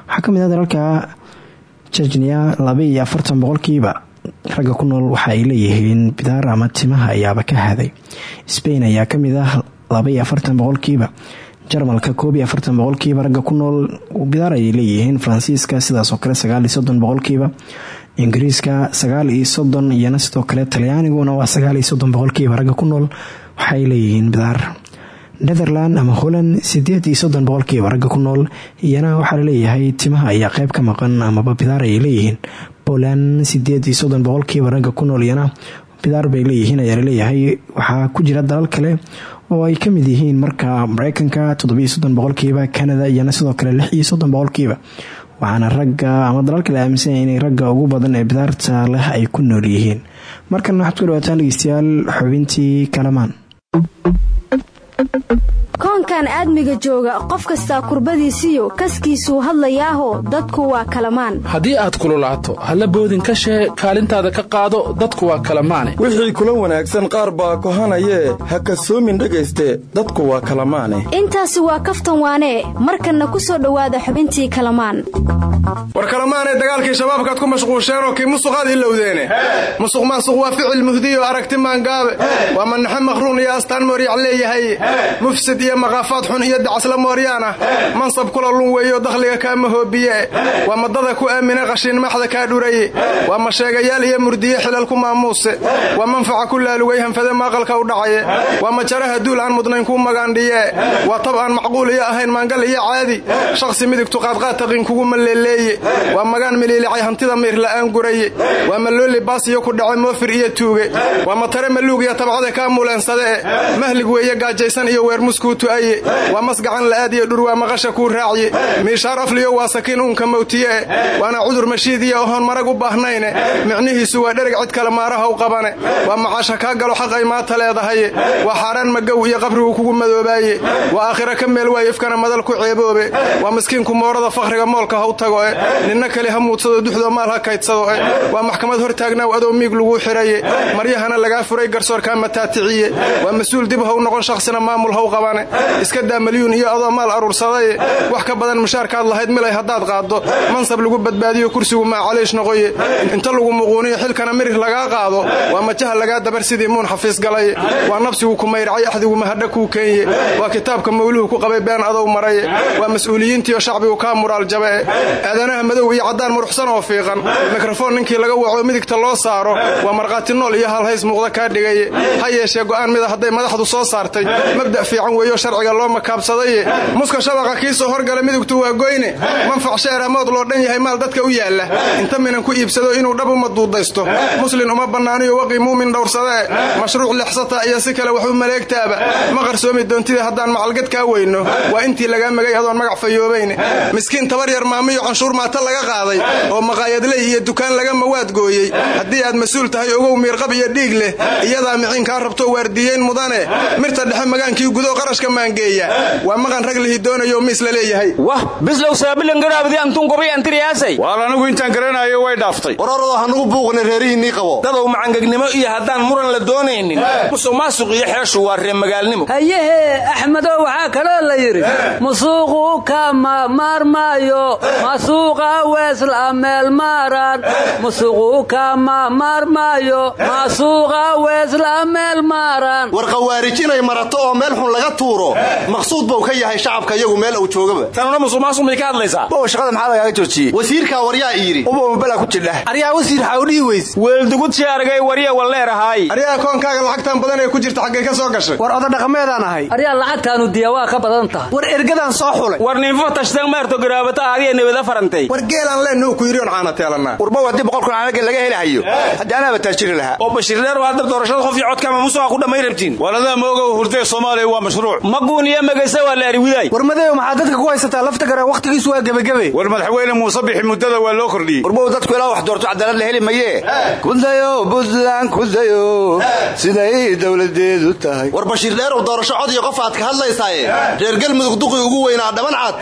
Waxaa ka mid ah dalalka jejniya laba iyo afartan boqolkiiba ragga ku nool waxa ay leeyihiin bidaar ama timaha ayaaba ka haday. Sbain ayaa ka mid ah laba iyo afartan boqolkiiba jarmalka koob iyo afartan boqolkiiba ragga ku nool bidaar ayay leeyihiin faransiiska sidaasoo kale sagaal iyo ingiriiska sagaal iyo sidoo kale talyaaniguna waa sagaal iyo soddon ku nool waxay leeyihiin bidaar. Netherland ama holland sideed iyo soddon ku nool iyana waxaa la leeyahay timaha ayaa qeyb ka maqan amaba bidaar ayay leeyihiin. Poland sideed iyo soddon ku nool iyana bidaar bay leeyihiin ayaa la leeyahay waxaa ku jira dalal kale oo ay ka mid yihiin marka mareykanka toddobiyo soddon boqolkiiba canada iyana sidoo kale lix iyo soddon boqolkiiba. Waxaana ragga ama dalal kale aaminsanya inay ragga ugu badan ee bidaarta leh ay ku nool yihiin. Markana waxaad ku dhawaataan dhegeystayaal xubintii kalamaan koonkan aadmiga jooga qof kastaa kurbadiisiyo kaskiisuu hadlayaaho dadku waa kalamaan. Haddii aad kululaato halla boodin ka shee kaalintaada ka qaado dadku waa kalamaane. Wixii kula wanaagsan qaar baa kohanayee ha kasoomin dhegayste dadku waa kalamaane. Intaasi waa kaftan waanee markanna ku soo dhowaada xubintii kalamaan. War kalamaanee dagaalkii shabaabkaad ku mashquusheenoo kii musuqaad ilowdeene musuq maasuq waa ficil muhdiyo aragti maangaabe. Waa manaxe maqhruun iyo astaan mooryac leeyahay. Mufsid iyo maqaafaad xun iyo dacasla mooryaan ah mansab kula lun weeyo dakhliga kaama hoobiye. Waa madada ku aamina qashiin maxda kaa dhuraye waa masheegayaal iyo murdiye xilal ku maamuuse. Waa manfaca ku laalugay hanfade maaqalka u dhacaye waa majaraha duul aan mudnayn kuu magaandhiye. Waa tab aan macquul iyo ahayn maangal iyo caadi. Shakhsi midigtu qaadqaad taqin kugu maleeleeye waa magaan miliilicay hantida miir la'aan guraye waa malooli baas iyo ku dhace moofir iyo tuuge. Waa matare maluug iyo tabcada kaa muleensadee mahlig weeye gaajaysan iyo weermuskuu tu'aye waa masgacan la'aad iyo dhur waa maqasha kuu raaciye miishaar afliyo waa sakiin uunka mawtiye'e waana cudur mashiidiya ohoon marag u baahnayne micnihiisu waa dhereg cid kale maaraha u qabane. Waa macaasha kaa galo xaq ay maata leedahaye waa xaaraan magow iyo qabrigu kugu madoobaaye. Waa aakhira ka meel waayifkana madal ku ceeboobe. Waa miskiinku moorada fakhriga moolka haw tago e ninna kale ha muudsado duxdoo maal ha kaydsado e waa maxkamad hor taagnaaw adoo miig laguu xiraye. Maryahana lagaa furay garsoorkaa mataaticiye. Waa mas'uul dib haw noqon shakhsina maamul haw qabane iska daa malyuun iyo adoo maal aruursadaye wax ka badan mushaarkaad lahayd milay haddaad qaaddo. Mansab lagu badbaadiyo kursigu maacaliish noqoye. Inta lagu muquuniyo xilkana mirir lagaa qaado. Waa majaha lagaa dabar sidii muun xafiis galaye waa nafsigu ku mayracay axdigu mahadha kuu keenye. Waa kitaabka mawluhu ku qabay been adow maraye waa mas'uuliyiintiioo shacbigu kaa muraal jabe'e aadanaha madow iyo caddaan muruxsan oo fiiqan. Mikrafoon ninkii laga waco midigta loo saaro. Waa markhaati nool iyo halhays muuqda kaa dhigaye ha yeeshee go'aan mida hadday madaxdu soo saartay. Mabda' fiican weeyo sharciga loo makaabsadaye muska shabaqa kii soo horgala midigtu waa goyne. Manfac sheera mood loo dhan yahay maal dadka u yaalla. Inta minan ku iibsado inuu dhab uma duudaysto. Muslin uma bannaaniyo waqii muumin dhowrsadee mashruuc lexsata iyo si kale wax u maleegtaaba. Ma qarsoomi doontida haddaan macalgad kaa weyno. Waa intii lagaa megay adoon magac fayoobayne miskiin tabar yar maamiyo canshuur maata laga qaaday. Oo maqaayadley iyo dukaan laga mawaad gooyey. Haddii aad mas'uul tahay ogow miirqab iyo dhiig leh iyadaa miciin kaa rabto waardiyeyn mudane. Mirta dhexe magaankii gudo qarashka maangeeya. Waa maqan rag lihi doonayo miis la leeyahay. Wah bislow saabilangarabdi antun gobi antiriyaasay waar anigu intaan garanayo way dhaaftay. Wararado hanugu buuqna reerihiinnii qabo. Dadow macangegnimo iyo haddaan muran la doonaynin. Musuq maasuq iyo xeeshu waa ree magaalnimo. Hayehe axmedow waxaa kaloo la yidhi musuuqu kama maarmaayo masuuqa weesla meel maaran musuuqu kama maarmaayo masuuqa weesla meel maaran war khawaarijinay marato oo meel xun laga tuuro tuuro maqsuud buu ka yahay shacabka iyagu meel uu joogaba. Tanuna musuqmaasuq may ka hadlaysaa. Bow shaqada maxaa lagaaga joojiyey? Wasiirkaa waryaa yidhi. Ubow bala ku jidha aryaa wasiir xawdhihi weys weeldugudsi argay warya walleerahaay aryaa koonkaaga lacagtan badan ee ku jirta xaggay ka soo gashay. War oda dhaqameedaan ahay. Aryaa lacagtaanu diya waa ka badan tahay. War ergadaan soo xulay. War ninfo tashtan maarto garaabata aadiya nabada farantay. War geelaan leennu ku yidhi on caana teelannaa. Warbow haddii boqol kun caanaga laga helahayo haddii anaaba taajiri lahaa. Oo bashiir dheer waa hadda doorashada qof iyo codka ama musuqa ku dhamay rabtiin waladaa mooga hurdee soomaaliya waa mashruuc maguun iyo magase waa la ariwidaay war madeeyo maxaa dadka ku haysataa lafta gareen wakhtigiisu waa gebagebe war madaxweyne muuse bixi muddada waa loo kordhiyey. Warbow dadku ilaa wax doorto cadaalad la heli mayee. Kudayo buntland kudayo siday dowladeedu tahay. War bashiir dheerow doorasho cod iyo qof aad ka hadlaysaaye. Reer galmudug duqi ugu weynaa dhaban cad.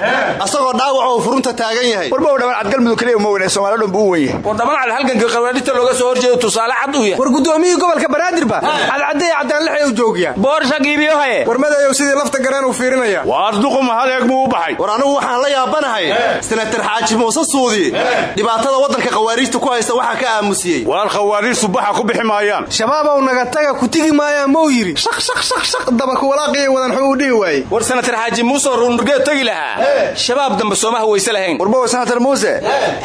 Asagoo dhaawac oo furunta taagan yahay. Warbow dhaban cad galmudug keliya uma weyna soomaaliya dhan buu u wen yahay. War dhaban cad halganka qawaadhita looga soo horjeedo tusaale cad u yahay. War gudoomiyihii gobolka banaadirba cadcadday caddaan lixay u joogiyaa boorsha giibiyo haye. War madayow sidii lafta gareen uu fiirinaya waar duqu mahad eeg buu u baxay. War anigu waxaan la yaabanahay. Senatar xaaji muuse suudi dhibaatada waddanka khawaariijta ku haysta waxaa ka aamusiyey. Waar khawaariijtu baxa ku bixi maayaan. Shabaabow naga taga ku tigi maayaan mau yidhi. Shaqshaqshaqshaq dabaku walaaqiya wadan xuu u dhihi waayey. War senatar xaaji muuse ruunurgeed tegi lahaa. Shabaab dambe soomaha weyse lahayn warbow senatar muuse?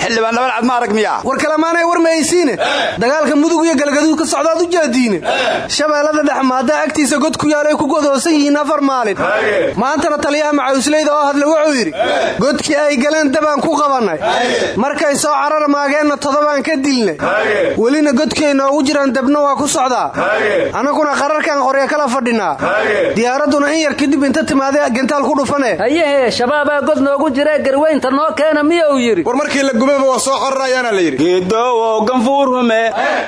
Xildhibaan dhaban cad ma arag miyaa. War kalemaanay war mahaysiine dagaalka mudug iyo galgaduud ka socdaad u jaadiine. Shabeellada dhex agtiisa god ku yaalay ku godoosan yihiin afar maalin. Maantana taliyaha macawisleyda oo hadla wuxuu yidhi godkii ay galeen dabaan ku qabannay. Markay soo carar maageenna todobaan ka dilnay. Welina godkay noogu jiraan dabna waa ku socdaa. Annaguna qararkan qorya kala fadhinaa. Diyaaradduna in yar kadib inta timaadee gentaal ku dhufane hayehe shabaabaa god noogu jiree garweynta noo keena miyuu yidhi. War markii la gubaba waa soo cararayaana la yidhi. Geedowow ganfuurhume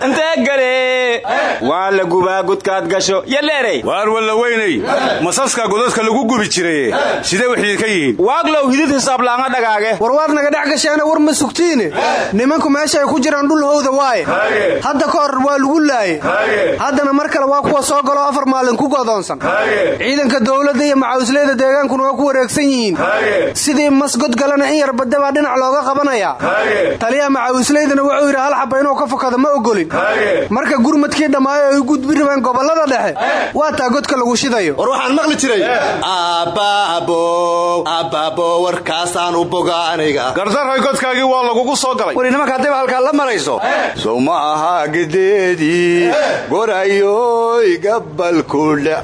intee gale? Waa la gubaa godkaad gasho yaleerey waar walla masaska godadka lagu gubi jiraye sidee waxay ka yihiin? Waaglow hidid hisaablaanga dhagaage. War waad naga dhex gasheena war ma sugtiine. Nimanku meesha ay ku jiraan dhul howda waaye. Hadda ka hor waa lagu laaye haddana mar kale waa kuwa soo galoo afar maalin ku godoonsan. Ciidanka dowladda iyo macawisleyda deegaankuna waa ku wareegsan yihiin. Sidii mas godgalana in yar badda baa dhinac looga qabanayaa taliyaha macawisleydana wuxuu yidhi hal xaba inuu ka fakado ma ogolin. Marka gurmadkii dhammaayo ay gudbi rabeen gobollada dhexe waa taa godka lagu shidayo. War waxaan maqli jiray. Aabbaabo aabbaabo warkaasaan u boga aniga. Gardarray godkaagii waa lagugu soo galay. Wari nimanka haddayba halkaa la marayso. Sow ma ahaa gedeedii gorayoy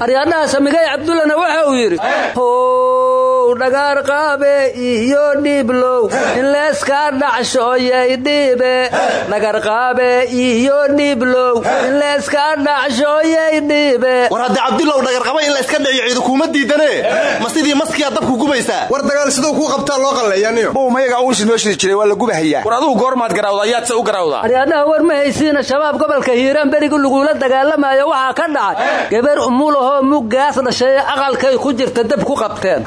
aryaadhaha samigay cabdullana waxa uu yidhi how dhagaar qaabe iyo dhiiblow in leeskaa dhacshooyay dhiibe dhagar qaabe iyo dhiiblow in leeskaa dhacshooyay dhiibe war haddii cabdillow dhagarqaba in la iska dhiciyo kuuma diidane? Ma sidii maskiyaa dabku gubaysaa? War dagaal siduu kuu qabtaa loo qalleeyaniyo bow mayaga uusi noo shidi jiray waa la gubahayaa. War adugu goormaad garawda ayaadse u garawdaa aryaadhaha war ma haysiina shabaab gobolka hiiraan berigu lagula dagaalamayo waxaa ka dhacay gabar umulahoo muggaas dhashay aqalkay ku jirta dab ku qabteen.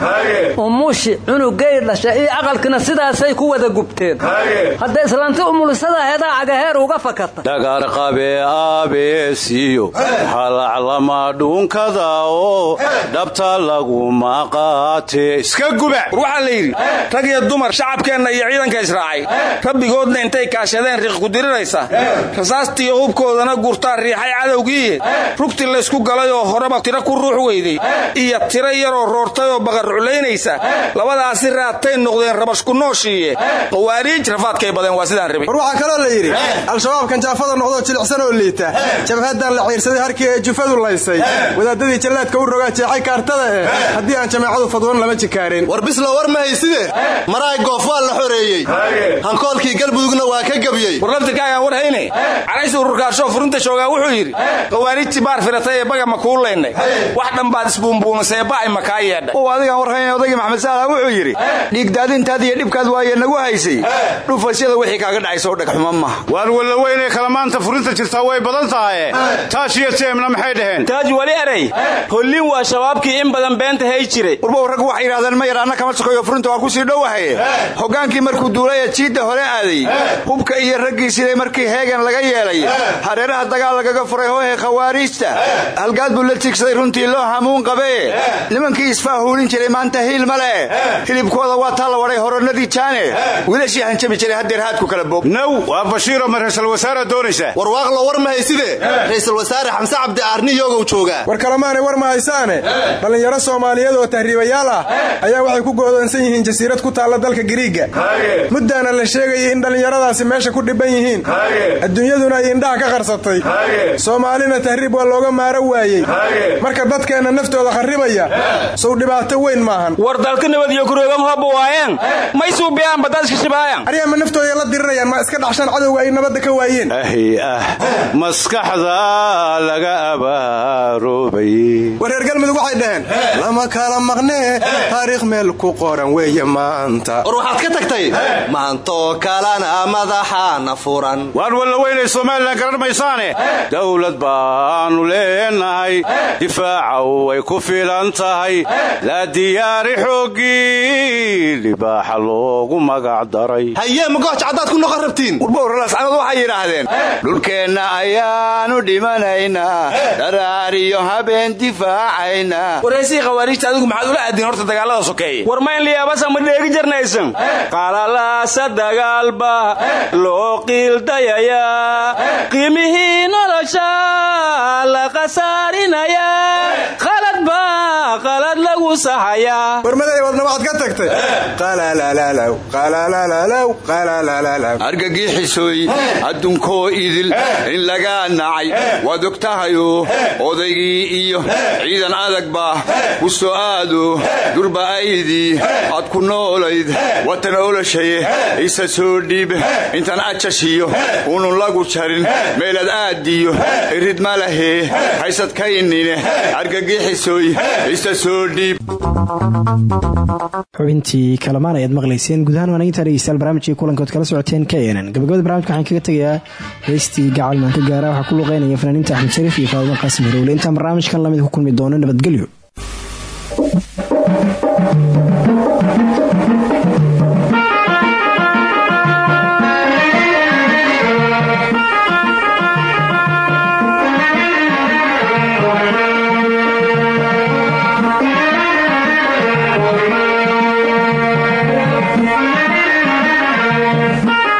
Umushi cunugay dhashay iyo aqalkina sidaasay ku wada gubteen. Hadda islaanti umulisada heedaa cagaheer uga fakata. Dhagar qabe aabeesiyo halaclama dhuunkada oo dhabta laguma qaate. Iska guba! War waxaa la yidhi rag iyo dumar shacabkeenna iyo ciidanka israacay rabbigoodna intay kaashadeen riiq ku diriraysa. Rasaastiiyo hubkoodana gurtaa riixay cadowgiiye rugti laysku galay oo horeba tiro ku ruux weyday. Iyo tiro yaroo roortay oo baqarruclaynaysa labadaasi raatay noqdeen rabashku nooshiiye qawaariij rafaadkay badeen waa sidaan rabi war waxaa kaloo la yidhi al-shabaabkan jaafada noqdoo jilicsan oo liita. Jabhaddan la ciirsaday harkii ee jufadu laysay. Wadaadadii jallaadka u rogaa jeexay kaartada eh haddii aan jamaacadu fadwan lama jikaareen war bislo war ma hayside? Maraay goof waa la xoreeyey. Hankoolkii galmudugna waa ka gebiyey war laftirkaagaan war hayne. Carays ururkaashoo furinta joogaa wuxuu yidhi qawaariijtii baar firatay ee baga ma kuu laynay wax dhan baad isbuunbuunisay ba'ay ma kaa yeedhay. Ow adigaan war hayne odaygii maxamed saala wuxuu yidhi dhiigdaadintaad iyo dhibkaad waaye nagu haysay. Dhufasyada wixii kaaga dhacayso dhegxuma maha waar walla weynay kala maanta furinta jirtaa way badan tahaye taash iyo maxay dhaheen? Taaj wali eray. Hollin waa shabaabkii in badan beenta hay jiray. Warbow raggu waxay yidhahdeen ma yar anna kama sokayo furinta waa ku sii dhowahaye hoggaankii markuu duulay ee jiidda hore aaday. Hubka iyo raggii siday markii heegan laga yeelay. Hareeraha dagaal lagaga furay hoohe khawaariijta. Halgaad buu la tigsaday runtii loo hamuun qabee. Nimankii isfaahuulin jiray maanta hiil ma hilibkooda waa taa la wadhay horonadii jaane. Wiilashii hanjabi jiray haddeer haadku kala boog. Naw waa bashiiro ma ra'iisul wasaara doonaysaa warwaaqlo war ma hayside ra'iisul wasaare xamse cabdi aarniyogow joogaa. War kalemaanay war ma haysaane dhallinyaro soomaaliyeed oo tahriibayaal ah ayaa waxay ku go'doonsan yihiin jasiirad ku taalla dalka giriigga. Muddaana la sheegayay in dhallinyaradaasi meesha ku dhibban yihiin. Adduunyaduna ay indhaha ka qarsatay. Soomaalina tahriib waa looga maaro waayey. Marka dadkeenna naftooda kharribaya sow dhibaato weyn maahan. War dalka nabad iyo kuroogan hooba waayeen. May suubiyaan badaaska shibaayan aryaama naftooda la dirirayaan ma iska dhaxshaan cadowga ay nabadda ka waayeen. Ah maskaxda laga abaaroobay war reer galmudug waxay dhaheen lama kala maqnee taariikh meel ku qoran weeye maanta. War waxaad ka tagtay maantoo kalena madaxaana furan. Waan walla weynay somalilan garan maysaane. Dowlad baanu leenahay difaaca way ku filan tahay. La diyaari xooggii libaaxa loogu magac daray. Hayee magooj caddaad ku noqon rabtiin? Warbowralaascanood waxay yidhaahdeen dhulkeenna ayaanu dhimanaynaa dharaariyo habeen difaacaynaa waraysiii khawaariijta adigu maxaad ula aadin horta dagaalada sokeeye war mayn liyaabasa ma dheegi jarnaysan? Qalalaasa dagaalba loo qiildayayaa qiimihii nolosha la khasaarinayaa. Qalad baa qalad lagu saxayaa warmaday wadna waxaad ka tagtay. Argagiixisooy adduunkoo idil in lagaa nacay waad og tahayo odaygii iyo ciidan adag baa ku soo aado durba'aydii aad ku noolayd. Watan olashaye isa soo dhiib. Intaan ajashiyo unun lagu jarin meelaad aadiyo irid ma lahee haysad kaynine. Argagiixisooy xubintii kalamaan ayaad maqlayseen. Gudahaan waanagintaa dhegeystayaal barnaamijkii kulankood kala socoteen k nn gabagabada barnamijka waxaan kaga tegayaa heystii gacal maan ka gaara waxaa ku luqeynaya fanaaniinta axmed shariif iyo faadimo qaasim harowle intaan barnaamijkan la mid ku kulmi doono nabadgelyo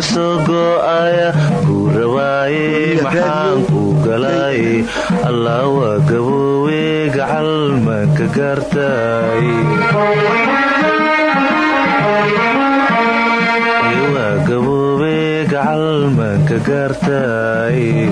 oo ka soo go'aya guurawaaye maxaan ku galay? Allah waa gaboowe gacal ma ka gaartay waa gaboobe gacal ma ka gaartay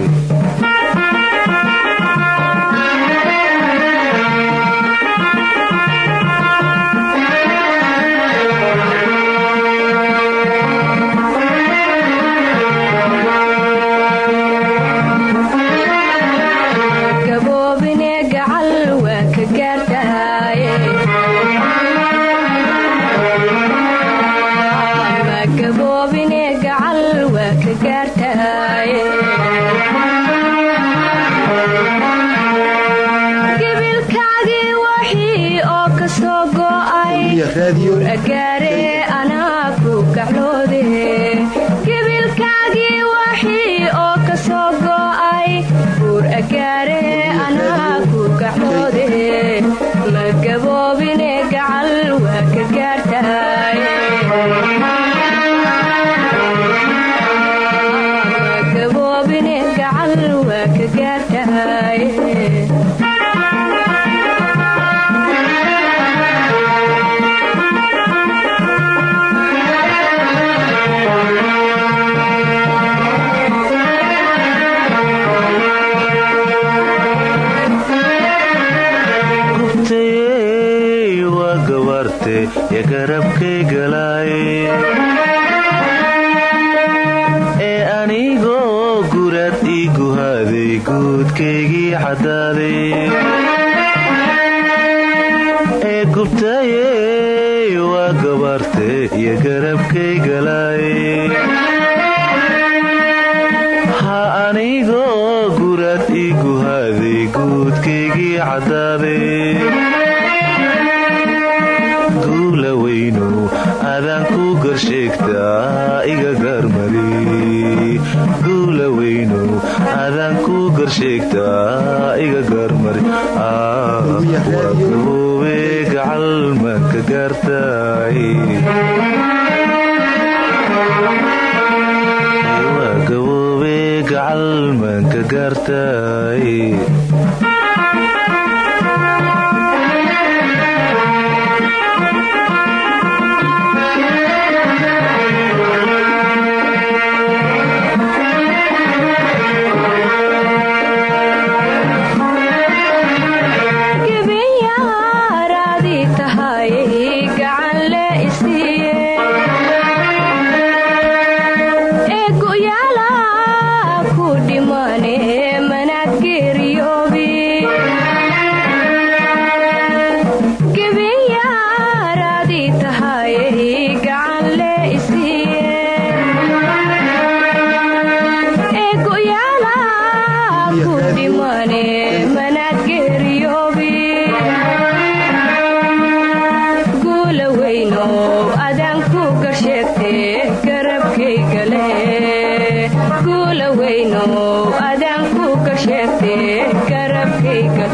adan ku ka sheegtee garabkayga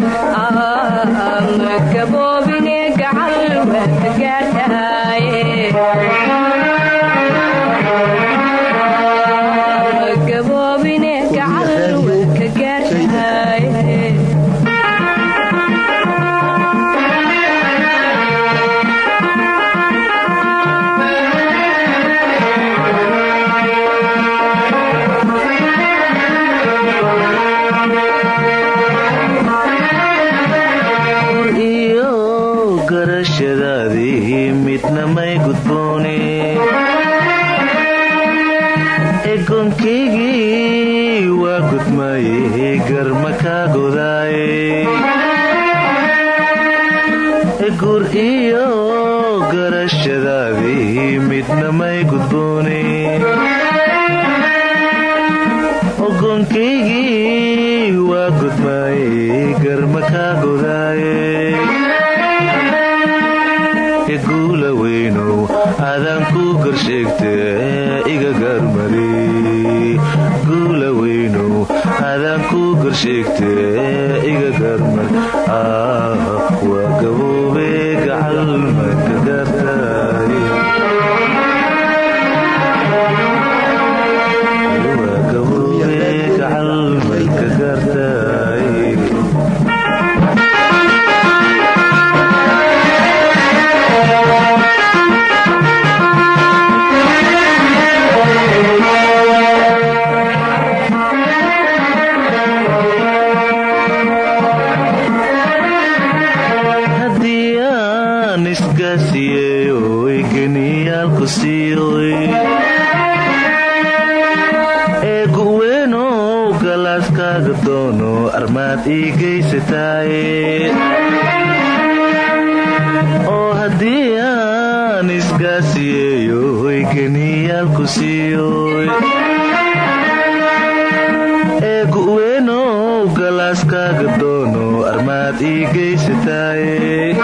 eeguwenow galaaskaaga doono armaad ii geysataaye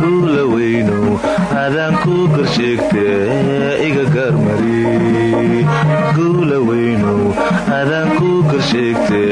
guula weynow adaan kuu gorsheegte iga gaarmari guula weynow adaan kuu gorsheegte